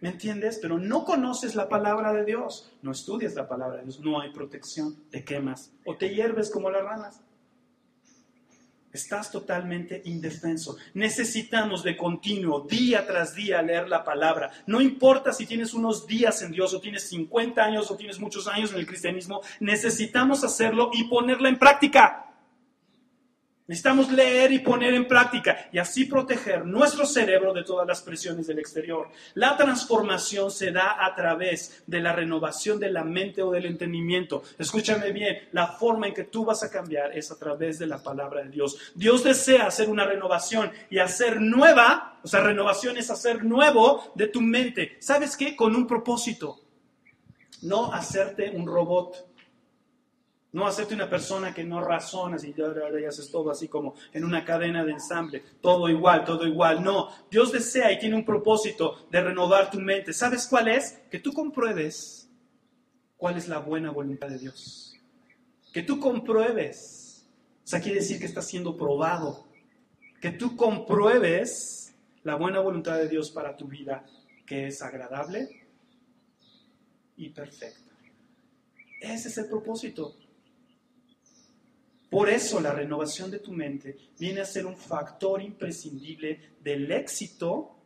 ¿Me entiendes? Pero no conoces la palabra de Dios, no estudias la palabra de Dios, no hay protección, te quemas o te hierves como las ranas. Estás totalmente indefenso. Necesitamos de continuo, día tras día, leer la palabra. No importa si tienes unos días en Dios o tienes 50 años o tienes muchos años en el cristianismo, necesitamos hacerlo y ponerla en práctica. Necesitamos leer y poner en práctica y así proteger nuestro cerebro de todas las presiones del exterior. La transformación se da a través de la renovación de la mente o del entendimiento. Escúchame bien, la forma en que tú vas a cambiar es a través de la palabra de Dios. Dios desea hacer una renovación y hacer nueva, o sea, renovación es hacer nuevo de tu mente. ¿Sabes qué? Con un propósito. No hacerte un robot no hacerte una persona que no razonas y ya, haces todo así como en una cadena de ensamble, todo igual, todo igual. No, Dios desea y tiene un propósito de renovar tu mente. ¿Sabes cuál es? Que tú compruebes cuál es la buena voluntad de Dios. Que tú compruebes. O sea, quiere decir que está siendo probado. Que tú compruebes la buena voluntad de Dios para tu vida, que es agradable y perfecta. Ese es el propósito. Por eso la renovación de tu mente viene a ser un factor imprescindible del éxito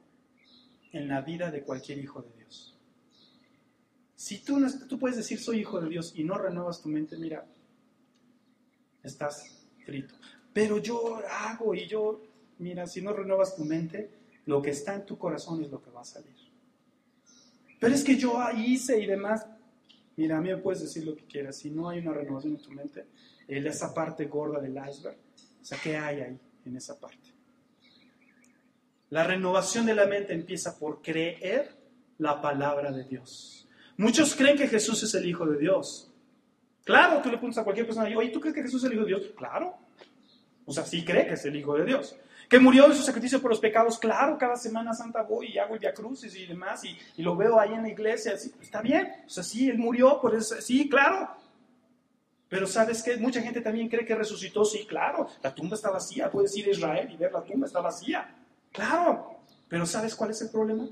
en la vida de cualquier hijo de Dios. Si tú, no, tú puedes decir soy hijo de Dios y no renuevas tu mente, mira, estás frito. Pero yo hago y yo, mira, si no renuevas tu mente, lo que está en tu corazón es lo que va a salir. Pero es que yo hice y demás. Mira, a mí me puedes decir lo que quieras. Si no hay una renovación en tu mente, en esa parte gorda del iceberg. O sea, ¿qué hay ahí en esa parte? La renovación de la mente empieza por creer la palabra de Dios. Muchos creen que Jesús es el Hijo de Dios. Claro, tú le preguntas a cualquier persona, oye, ¿tú crees que Jesús es el Hijo de Dios? Claro. O sea, sí cree que es el Hijo de Dios. Que murió en su sacrificio por los pecados, claro, cada Semana Santa voy y hago el Via Crucis y demás, y, lo veo ahí en la iglesia, está bien, o sea, sí, él murió, por eso, sí, claro, pero sabes que mucha gente también cree que resucitó. Sí, claro, la tumba está vacía. Puedes ir a Israel y ver la tumba está vacía. Claro, pero ¿sabes cuál es el problema?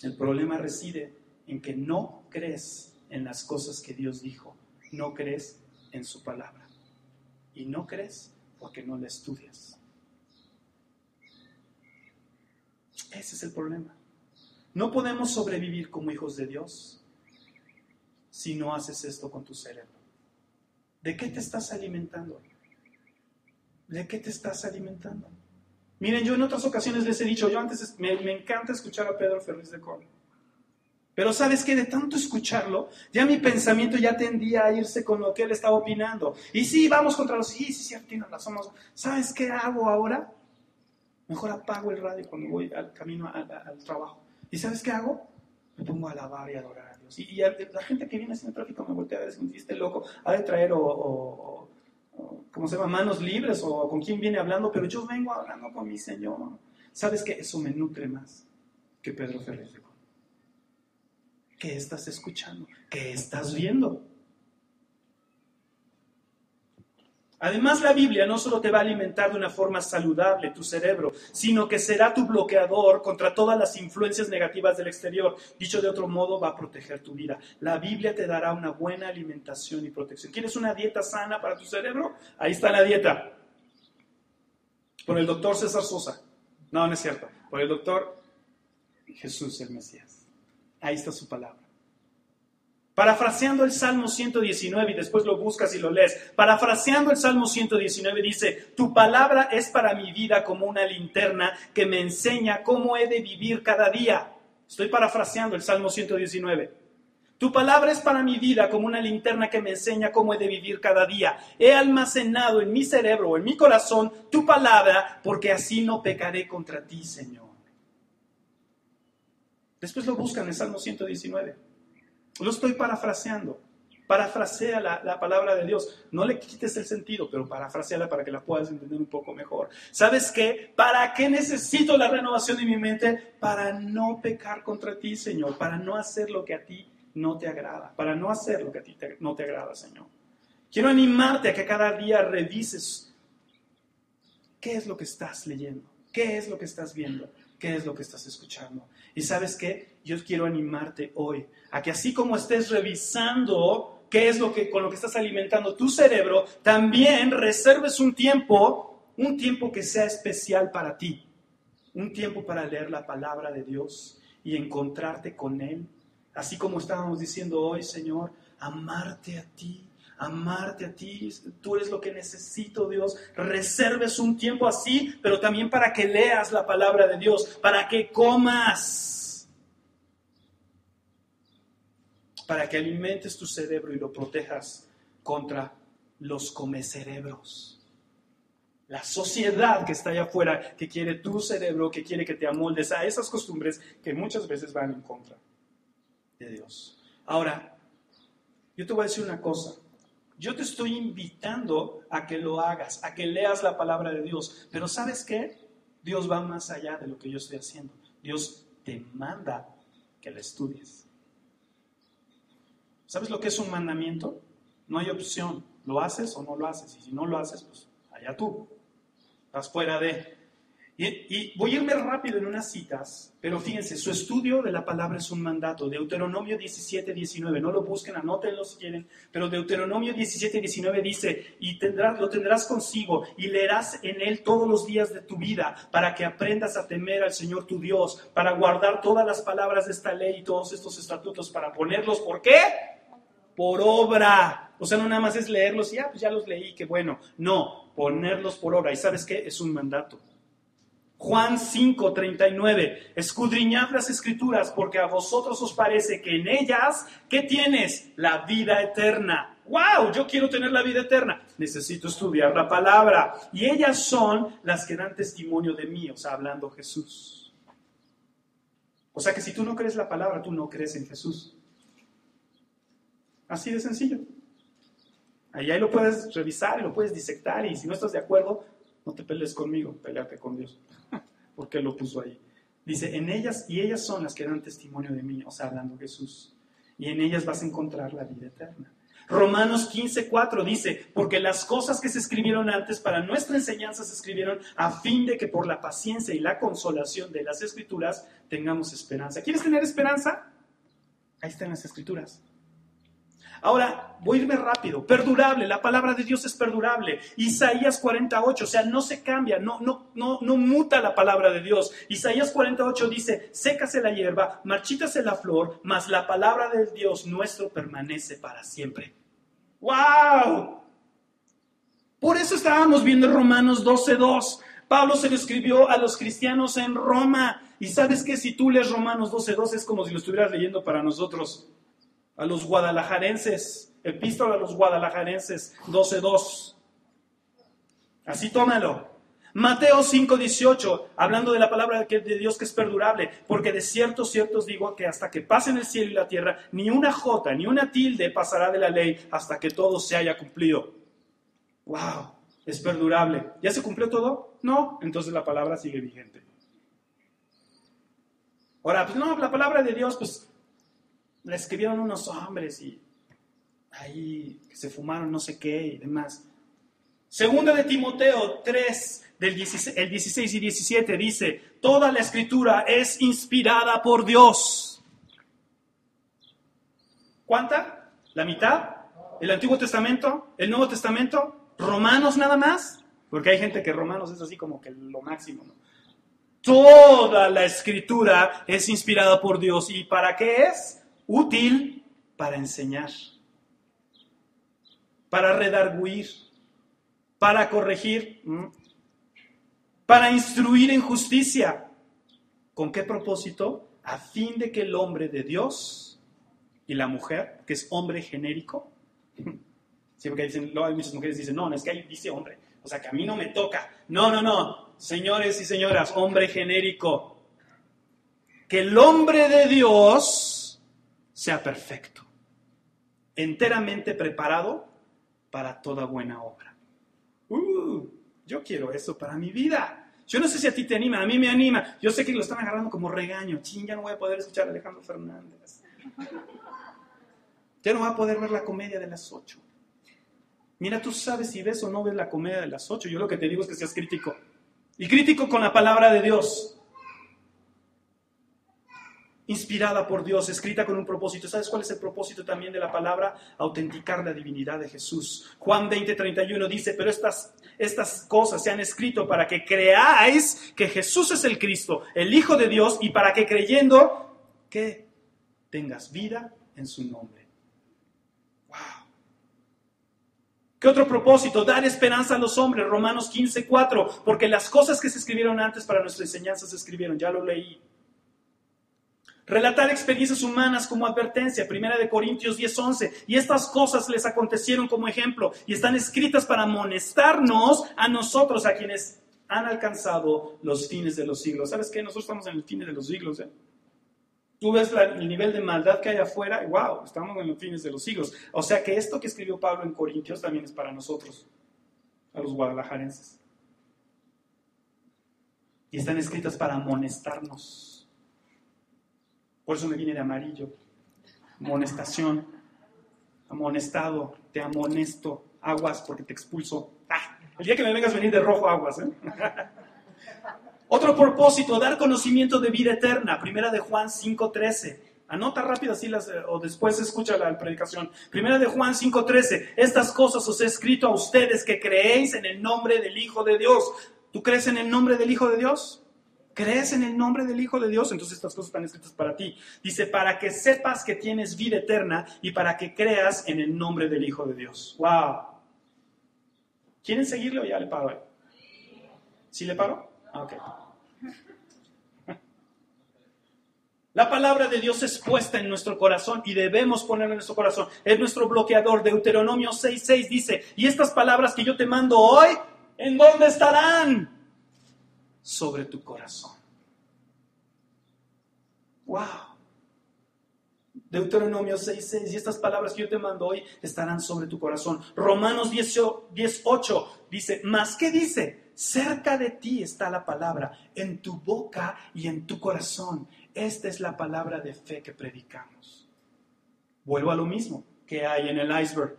El problema reside en que no crees en las cosas que Dios dijo. No crees en su palabra. Y no crees porque no la estudias. Ese es el problema. No podemos sobrevivir como hijos de Dios si no haces esto con tu cerebro. ¿De qué te estás alimentando? ¿De qué te estás alimentando? Miren, yo en otras ocasiones les he dicho, yo antes me, encanta escuchar a Pedro Ferriz de Col. Pero sabes que de tanto escucharlo, ya mi pensamiento ya tendía a irse con lo que él estaba opinando. Y sí, vamos contra los... Sí, sí, sí, tienes razón. ¿Sabes qué hago ahora? Mejor apago el radio cuando voy al camino al trabajo. ¿Y sabes qué hago? Me pongo a alabar y adorar y, la gente que viene haciendo tráfico me voltea a decir, este loco, ha de traer o, ¿cómo se llama? Manos libres o con quién viene hablando, pero yo vengo hablando con mi Señor. ¿Sabes qué? Eso me nutre más que Pedro Ferrer. ¿Qué estás escuchando? ¿Qué estás viendo? Además, la Biblia no solo te va a alimentar de una forma saludable tu cerebro, sino que será tu bloqueador contra todas las influencias negativas del exterior. Dicho de otro modo, va a proteger tu vida. La Biblia te dará una buena alimentación y protección. ¿Quieres una dieta sana para tu cerebro? Ahí está la dieta. Por el doctor César Sosa. No, no es cierto. Por el doctor Jesús el Mesías. Ahí está su palabra. Parafraseando el Salmo 119 y después lo buscas y lo lees. Parafraseando el Salmo 119 dice, tu palabra es para mi vida como una linterna que me enseña cómo he de vivir cada día. Estoy parafraseando el Salmo 119. Tu palabra es para mi vida como una linterna que me enseña cómo he de vivir cada día. He almacenado en mi cerebro en mi corazón tu palabra porque así no pecaré contra ti, Señor. Después lo buscan en el Salmo 119. Lo estoy parafraseando. Parafrasea la, palabra de Dios. No le quites el sentido, pero parafraseala para que la puedas entender un poco mejor. ¿Sabes qué? ¿Para qué necesito la renovación de mi mente? Para no pecar contra ti, Señor. Para no hacer lo que a ti no te agrada. Para no hacer lo que a ti no te agrada, Señor. Quiero animarte a que cada día revises qué es lo que estás leyendo, qué es lo que estás viendo, qué es lo que estás escuchando. Y sabes qué? Yo quiero animarte hoy a que así como estés revisando qué es lo que con lo que estás alimentando tu cerebro, también reserves un tiempo, un tiempo que sea especial para ti. Un tiempo para leer la palabra de Dios y encontrarte con él. Así como estábamos diciendo hoy, Señor, amarte a ti, amarte a ti. Tú eres lo que necesito, Dios. Reserves un tiempo así, pero también para que leas la palabra de Dios, para que comas, para que alimentes tu cerebro y lo protejas contra los comecerebros. La sociedad que está allá afuera, que quiere tu cerebro, que quiere que te amoldes a esas costumbres que muchas veces van en contra de Dios. Ahora, yo te voy a decir una cosa. Yo te estoy invitando a que lo hagas, a que leas la palabra de Dios. Pero ¿sabes qué? Dios va más allá de lo que yo estoy haciendo. Dios te manda que la estudies. ¿Sabes lo que es un mandamiento? No hay opción. ¿Lo haces o no lo haces? Y si no lo haces, pues allá tú. Estás fuera de... Y, voy a irme rápido en unas citas, pero fíjense, su estudio de la palabra es un mandato. Deuteronomio 17, 19, no lo busquen, anótenlo si quieren, pero Deuteronomio 17, 19 dice, y tendrás, lo tendrás consigo y leerás en él todos los días de tu vida para que aprendas a temer al Señor tu Dios, para guardar todas las palabras de esta ley y todos estos estatutos, para ponerlos, ¿por qué? Por obra. O sea, no nada más es leerlos y ya, ah, pues ya los leí, qué bueno. No, ponerlos por obra. ¿Y sabes qué? Es un mandato. Juan 5, 39. Escudriñad las escrituras porque a vosotros os parece que en ellas, ¿qué tienes? La vida eterna. ¡Wow! Yo quiero tener la vida eterna. Necesito estudiar la palabra. Y ellas son las que dan testimonio de mí, o sea, hablando Jesús. O sea que si tú no crees la palabra, tú no crees en Jesús. Así de sencillo. Ahí, lo puedes revisar lo puedes disectar y si no estás de acuerdo, no te pelees conmigo, peleate con Dios. porque lo puso ahí? Dice, en ellas, y ellas son las que dan testimonio de mí, o sea, hablando Jesús. Y en ellas vas a encontrar la vida eterna. Romanos 15:4 dice, porque las cosas que se escribieron antes para nuestra enseñanza se escribieron a fin de que por la paciencia y la consolación de las escrituras tengamos esperanza. ¿Quieres tener esperanza? Ahí están las escrituras. Ahora, voy a irme rápido. Perdurable, la palabra de Dios es perdurable. Isaías 48, o sea, no se cambia, no, no, no, no muta la palabra de Dios. Isaías 48 dice, sécase la hierba, marchítase la flor, mas la palabra de Dios nuestro permanece para siempre. ¡Wow! Por eso estábamos viendo Romanos 12.2. Pablo se lo escribió a los cristianos en Roma. Y sabes que si tú lees Romanos 12.2 es como si lo estuvieras leyendo para nosotros a los guadalajarenses, epístola a los guadalajarenses 12.2. Así tómalo. Mateo 5:18, hablando de la palabra de Dios que es perdurable, porque de cierto, cierto os digo que hasta que pasen el cielo y la tierra, ni una jota, ni una tilde pasará de la ley hasta que todo se haya cumplido. ¡Wow! Es perdurable. ¿Ya se cumplió todo? No, entonces la palabra sigue vigente. Ahora, pues no, la palabra de Dios, pues la escribieron unos hombres y ahí se fumaron no sé qué y demás. Segunda de Timoteo 3, del 16, el 16 y 17 dice, toda la escritura es inspirada por Dios. ¿Cuánta? ¿La mitad? ¿El Antiguo Testamento? ¿El Nuevo Testamento? ¿Romanos nada más? Porque hay gente que Romanos es así como que lo máximo. Toda la escritura es inspirada por Dios. ¿Y para qué es? Útil para enseñar, para redarguir, para corregir, para instruir en justicia. ¿Con qué propósito? A fin de que el hombre de Dios y la mujer, que es hombre genérico, siempre dicen, hay muchas mujeres dicen, no, no es que ahí dice hombre, o sea que a mí no me toca. No, no, no, señores y señoras, hombre genérico. Que el hombre de Dios sea perfecto, enteramente preparado para toda buena obra. Uh, yo quiero eso para mi vida. Yo no sé si a ti te anima, a mí me anima. Yo sé que lo están agarrando como regaño. Ching, ya no voy a poder escuchar a Alejandro Fernández. Ya no voy a poder ver la comedia de las ocho. Mira, tú sabes si ves o no ves la comedia de las ocho. Yo lo que te digo es que seas crítico. Y crítico con la palabra de Dios inspirada por Dios, escrita con un propósito. ¿Sabes cuál es el propósito también de la palabra? Autenticar la divinidad de Jesús. Juan 20, 31 dice, pero estas, estas cosas se han escrito para que creáis que Jesús es el Cristo, el Hijo de Dios, y para que creyendo que tengas vida en su nombre. ¡Wow! ¿Qué otro propósito? Dar esperanza a los hombres, Romanos 15, 4, porque las cosas que se escribieron antes para nuestra enseñanza se escribieron, ya lo leí. Relatar experiencias humanas como advertencia, Primera de Corintios 10, 11, y estas cosas les acontecieron como ejemplo y están escritas para amonestarnos a nosotros, a quienes han alcanzado los fines de los siglos. ¿Sabes qué? Nosotros estamos en el fines de los siglos. ¿eh? Tú ves el nivel de maldad que hay afuera, wow, estamos en los fines de los siglos. O sea que esto que escribió Pablo en Corintios también es para nosotros, a los guadalajarenses. Y están escritas para amonestarnos. Por eso me viene de amarillo. Amonestación. Amonestado. Te amonesto. Aguas porque te expulso. Ah, el día que me vengas a venir de rojo, aguas. ¿eh? Otro propósito, dar conocimiento de vida eterna. Primera de Juan 5.13. Anota rápido así las, o después escucha la predicación. Primera de Juan 5.13. Estas cosas os he escrito a ustedes que creéis en el nombre del Hijo de Dios. ¿Tú crees en el nombre del Hijo de Dios? ¿Crees en el nombre del Hijo de Dios? Entonces estas cosas están escritas para ti. Dice, para que sepas que tienes vida eterna y para que creas en el nombre del Hijo de Dios. ¡Wow! ¿Quieren seguirle o ya le paro? ¿Sí le paro? Ok. La palabra de Dios es puesta en nuestro corazón y debemos ponerla en nuestro corazón. Es nuestro bloqueador. Deuteronomio 6.6 dice, y estas palabras que yo te mando hoy, ¿en dónde estarán? Sobre tu corazón. ¡Wow! Deuteronomio 6.6, y estas palabras que yo te mando hoy estarán sobre tu corazón. Romanos 10.8 dice, ¿más qué dice? Cerca de ti está la palabra, en tu boca y en tu corazón. Esta es la palabra de fe que predicamos. Vuelvo a lo mismo que hay en el iceberg.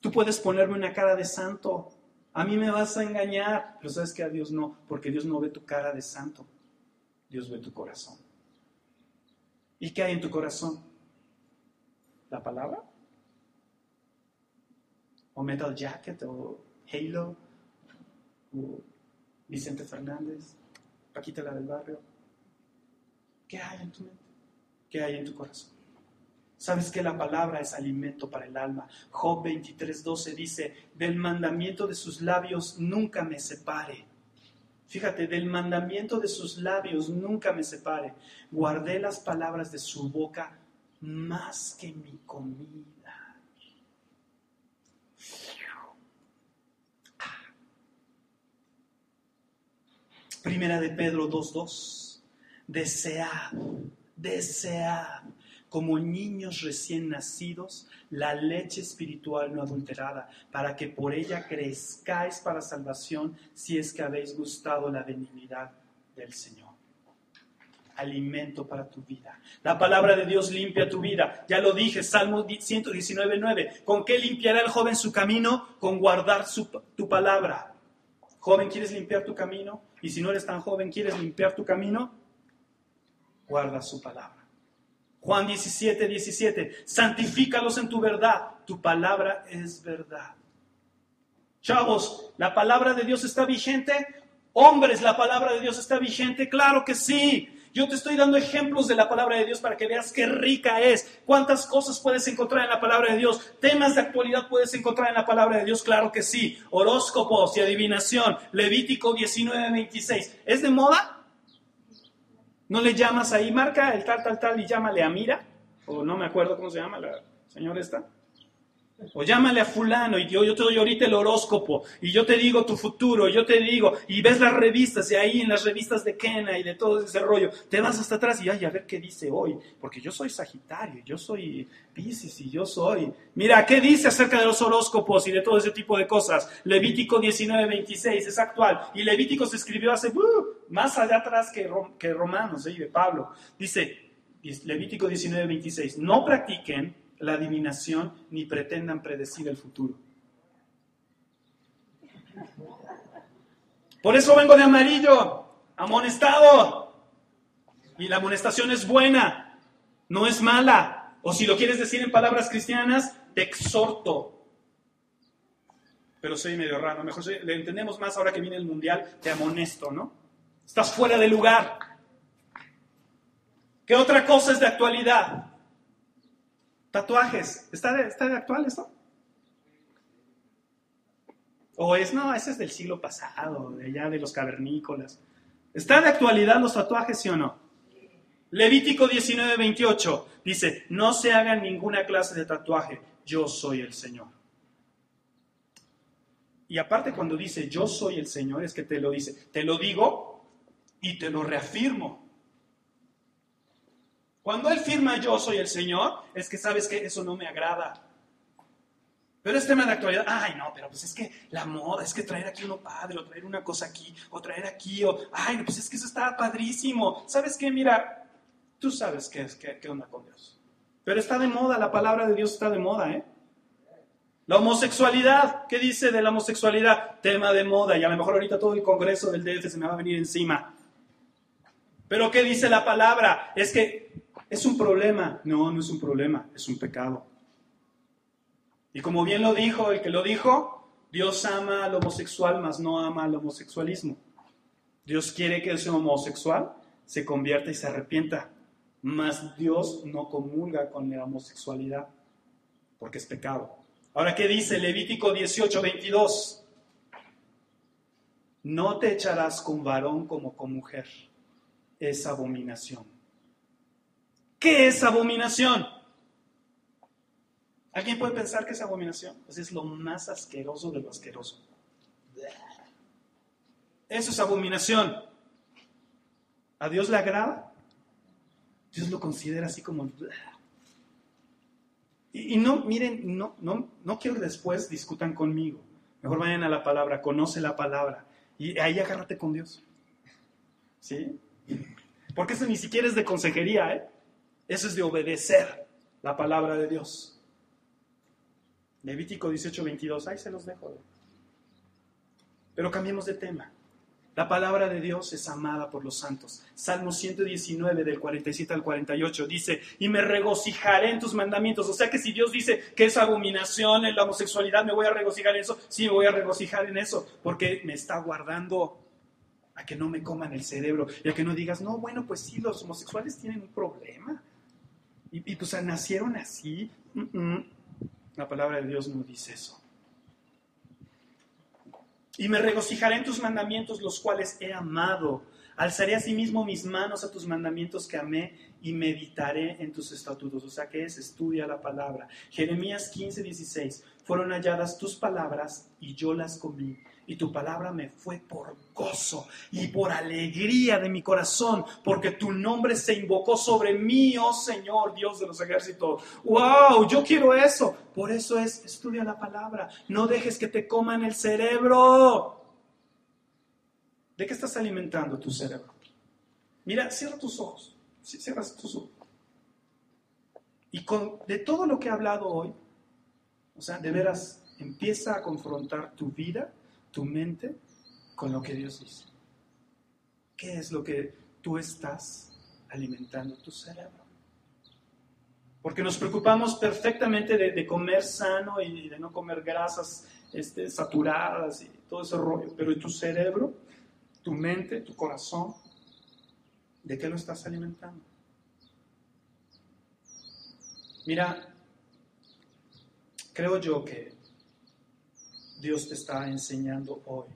Tú puedes ponerme una cara de santo. A mí me vas a engañar, pero sabes que a Dios no, porque Dios no ve tu cara de santo. Dios ve tu corazón. ¿Y qué hay en tu corazón? ¿La palabra? ¿O Metal Jacket? ¿O Halo? ¿O Vicente Fernández? Paquita la del barrio. ¿Qué hay en tu mente? ¿Qué hay en tu corazón? Sabes que la palabra es alimento para el alma. Job 23:12 dice, del mandamiento de sus labios nunca me separe. Fíjate, del mandamiento de sus labios nunca me separe. Guardé las palabras de su boca más que mi comida. Primera de Pedro 2.2. Desead, desead, como niños recién nacidos, la leche espiritual no adulterada, para que por ella crezcáis para salvación, si es que habéis gustado la benignidad del Señor. Alimento para tu vida. La palabra de Dios limpia tu vida. Ya lo dije, Salmo 119.9. ¿Con qué limpiará el joven su camino? Con guardar tu palabra. Joven, ¿quieres limpiar tu camino? Y si no eres tan joven, ¿quieres limpiar tu camino? Guarda su palabra. Juan 17, 17. Santifícalos en tu verdad. Tu palabra es verdad. Chavos, ¿la palabra de Dios está vigente? Hombres, ¿la palabra de Dios está vigente? Claro que sí. Yo te estoy dando ejemplos de la palabra de Dios para que veas qué rica es. ¿Cuántas cosas puedes encontrar en la palabra de Dios? ¿Temas de actualidad puedes encontrar en la palabra de Dios? Claro que sí. Horóscopos y adivinación. Levítico 19, 26. ¿Es de moda? ¿No le llamas ahí? Marca el tal, tal, tal y llámale a Mira. O no me acuerdo cómo se llama la señora esta. O llámale a fulano y yo, yo te doy ahorita el horóscopo y yo te digo tu futuro, yo te digo, y ves las revistas y ahí en las revistas de Kena y de todo ese rollo, te vas hasta atrás y ay, a ver qué dice hoy, porque yo soy Sagitario, yo soy Pisces y yo soy... Mira, ¿qué dice acerca de los horóscopos y de todo ese tipo de cosas? Levítico 19:26 es actual y Levítico se escribió hace uh, más allá atrás que, Romanos, ¿eh? de Pablo. Dice Levítico 19:26, no practiquen la adivinación ni pretendan predecir el futuro. Por eso vengo de amarillo, amonestado. Y la amonestación es buena, no es mala. O si lo quieres decir en palabras cristianas, te exhorto. Pero soy medio raro, mejor le entendemos más ahora que viene el mundial, te amonesto, ¿no? Estás fuera de lugar. ¿Qué otra cosa es de actualidad? Tatuajes. ¿Está de, ¿Está de actual eso? O es, no, ese es del siglo pasado, de allá de los cavernícolas. ¿Está de actualidad los tatuajes, sí o no? Levítico 19, 28 dice, no se hagan ninguna clase de tatuaje, yo soy el Señor. Y aparte cuando dice yo soy el Señor, es que te lo dice, te lo digo y te lo reafirmo. Cuando Él firma yo soy el Señor, es que sabes que eso no me agrada. Pero es tema de actualidad. Ay, no, pero pues es que la moda, es que traer aquí uno padre, o traer una cosa aquí, o traer aquí, o, ay, pues es que eso está padrísimo. ¿Sabes qué? Mira, tú sabes qué es, qué, qué onda con Dios. Pero está de moda, la palabra de Dios está de moda, ¿eh? La homosexualidad, ¿qué dice de la homosexualidad? Tema de moda, y a lo mejor ahorita todo el Congreso del DF se me va a venir encima. Pero ¿qué dice la palabra? Es que es un problema. No, no es un problema, es un pecado. Y como bien lo dijo el que lo dijo, Dios ama al homosexual, mas no ama al homosexualismo. Dios quiere que ese homosexual se convierta y se arrepienta, mas Dios no comulga con la homosexualidad, porque es pecado. Ahora, ¿qué dice Levítico 18, 22? No te echarás con varón como con mujer. Es abominación. ¿Qué es abominación? ¿Alguien puede pensar que es abominación? Pues es lo más asqueroso de lo asqueroso. Eso es abominación. ¿A Dios le agrada? Dios lo considera así como... Y, no, miren, no, no, no quiero que después discutan conmigo. Mejor vayan a la palabra, conoce la palabra. Y ahí agárrate con Dios. ¿Sí? Porque eso ni siquiera es de consejería, ¿eh? Eso es de obedecer la palabra de Dios. Levítico 18, 22, ahí se los dejo. Pero cambiemos de tema. La palabra de Dios es amada por los santos. Salmo 119 del 47 al 48 dice, y me regocijaré en tus mandamientos. O sea que si Dios dice que es abominación en la homosexualidad, me voy a regocijar en eso. Sí, me voy a regocijar en eso, porque me está guardando a que no me coman el cerebro y a que no digas, no, bueno, pues sí, los homosexuales tienen un problema. Y, y pues nacieron así. La palabra de Dios no dice eso. Y me regocijaré en tus mandamientos, los cuales he amado. Alzaré asimismo mis manos a tus mandamientos que amé y meditaré en tus estatutos. O sea que es, estudia la palabra. Jeremías 15, 16. Fueron halladas tus palabras y yo las comí y tu palabra me fue por gozo y por alegría de mi corazón, porque tu nombre se invocó sobre mí, oh Señor, Dios de los ejércitos. ¡Wow! Yo quiero eso. Por eso es, estudia la palabra. No dejes que te coman el cerebro. ¿De qué estás alimentando tu cerebro? Mira, cierra tus ojos. Cierra tus ojos. Y con, de todo lo que he hablado hoy, o sea, de veras, empieza a confrontar tu vida tu mente con lo que Dios dice. ¿Qué es lo que tú estás alimentando tu cerebro? Porque nos preocupamos perfectamente de, comer sano y de no comer grasas este, saturadas y todo ese rollo, pero ¿y tu cerebro, tu mente, tu corazón, de qué lo estás alimentando? Mira, creo yo que Dios te está enseñando hoy.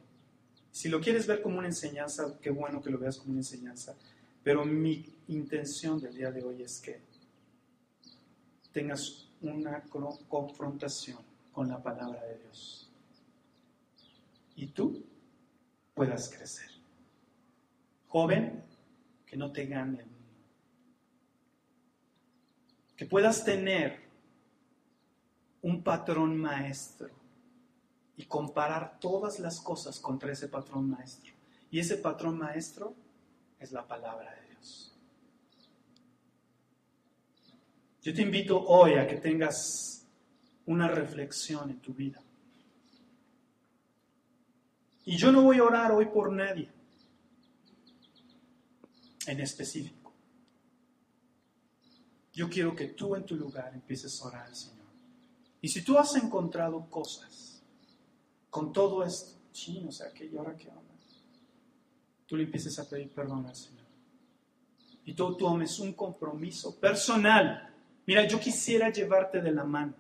Si lo quieres ver como una enseñanza, qué bueno que lo veas como una enseñanza, pero mi intención del día de hoy es que tengas una confrontación con la palabra de Dios y tú puedas crecer. Joven, que no te gane Que puedas tener un patrón maestro y comparar todas las cosas contra ese patrón maestro. Y ese patrón maestro es la palabra de Dios. Yo te invito hoy a que tengas una reflexión en tu vida. Y yo no voy a orar hoy por nadie en específico. Yo quiero que tú en tu lugar empieces a orar al Señor. Y si tú has encontrado cosas con todo esto, sí, o sea, que ¿y ahora qué? Tú le empieces a pedir perdón al Señor. Y tú tomes un compromiso personal. Mira, yo quisiera llevarte de la mano.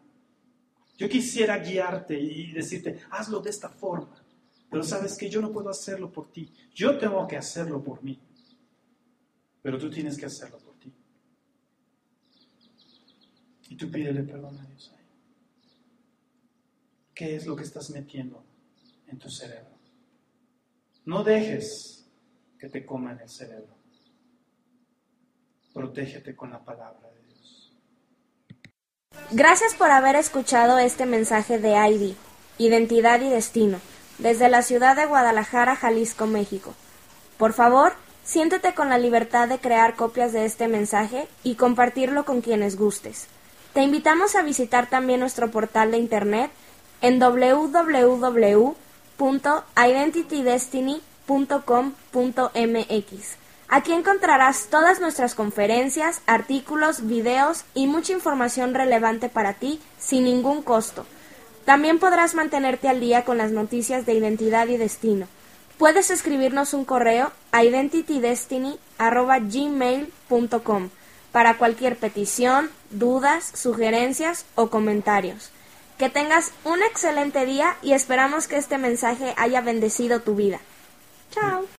Yo quisiera guiarte y decirte, hazlo de esta forma. Pero sabes que yo no puedo hacerlo por ti. Yo tengo que hacerlo por mí. Pero tú tienes que hacerlo por ti. Y tú pídele perdón a Dios. ¿Qué es lo que estás metiendo en tu cerebro? No dejes que te coman el cerebro. Protégete con la palabra de Dios. Gracias por haber escuchado este mensaje de ID, Identidad y Destino desde la ciudad de Guadalajara, Jalisco, México. Por favor, siéntete con la libertad de crear copias de este mensaje y compartirlo con quienes gustes. Te invitamos a visitar también nuestro portal de internet en www.identitydestiny.com.mx. Aquí encontrarás todas nuestras conferencias, artículos, videos y mucha información relevante para ti sin ningún costo. También podrás mantenerte al día con las noticias de identidad y destino. Puedes escribirnos un correo a identitydestiny.gmail.com para cualquier petición, dudas, sugerencias o comentarios. Que tengas un excelente día y esperamos que este mensaje haya bendecido tu vida. Chao.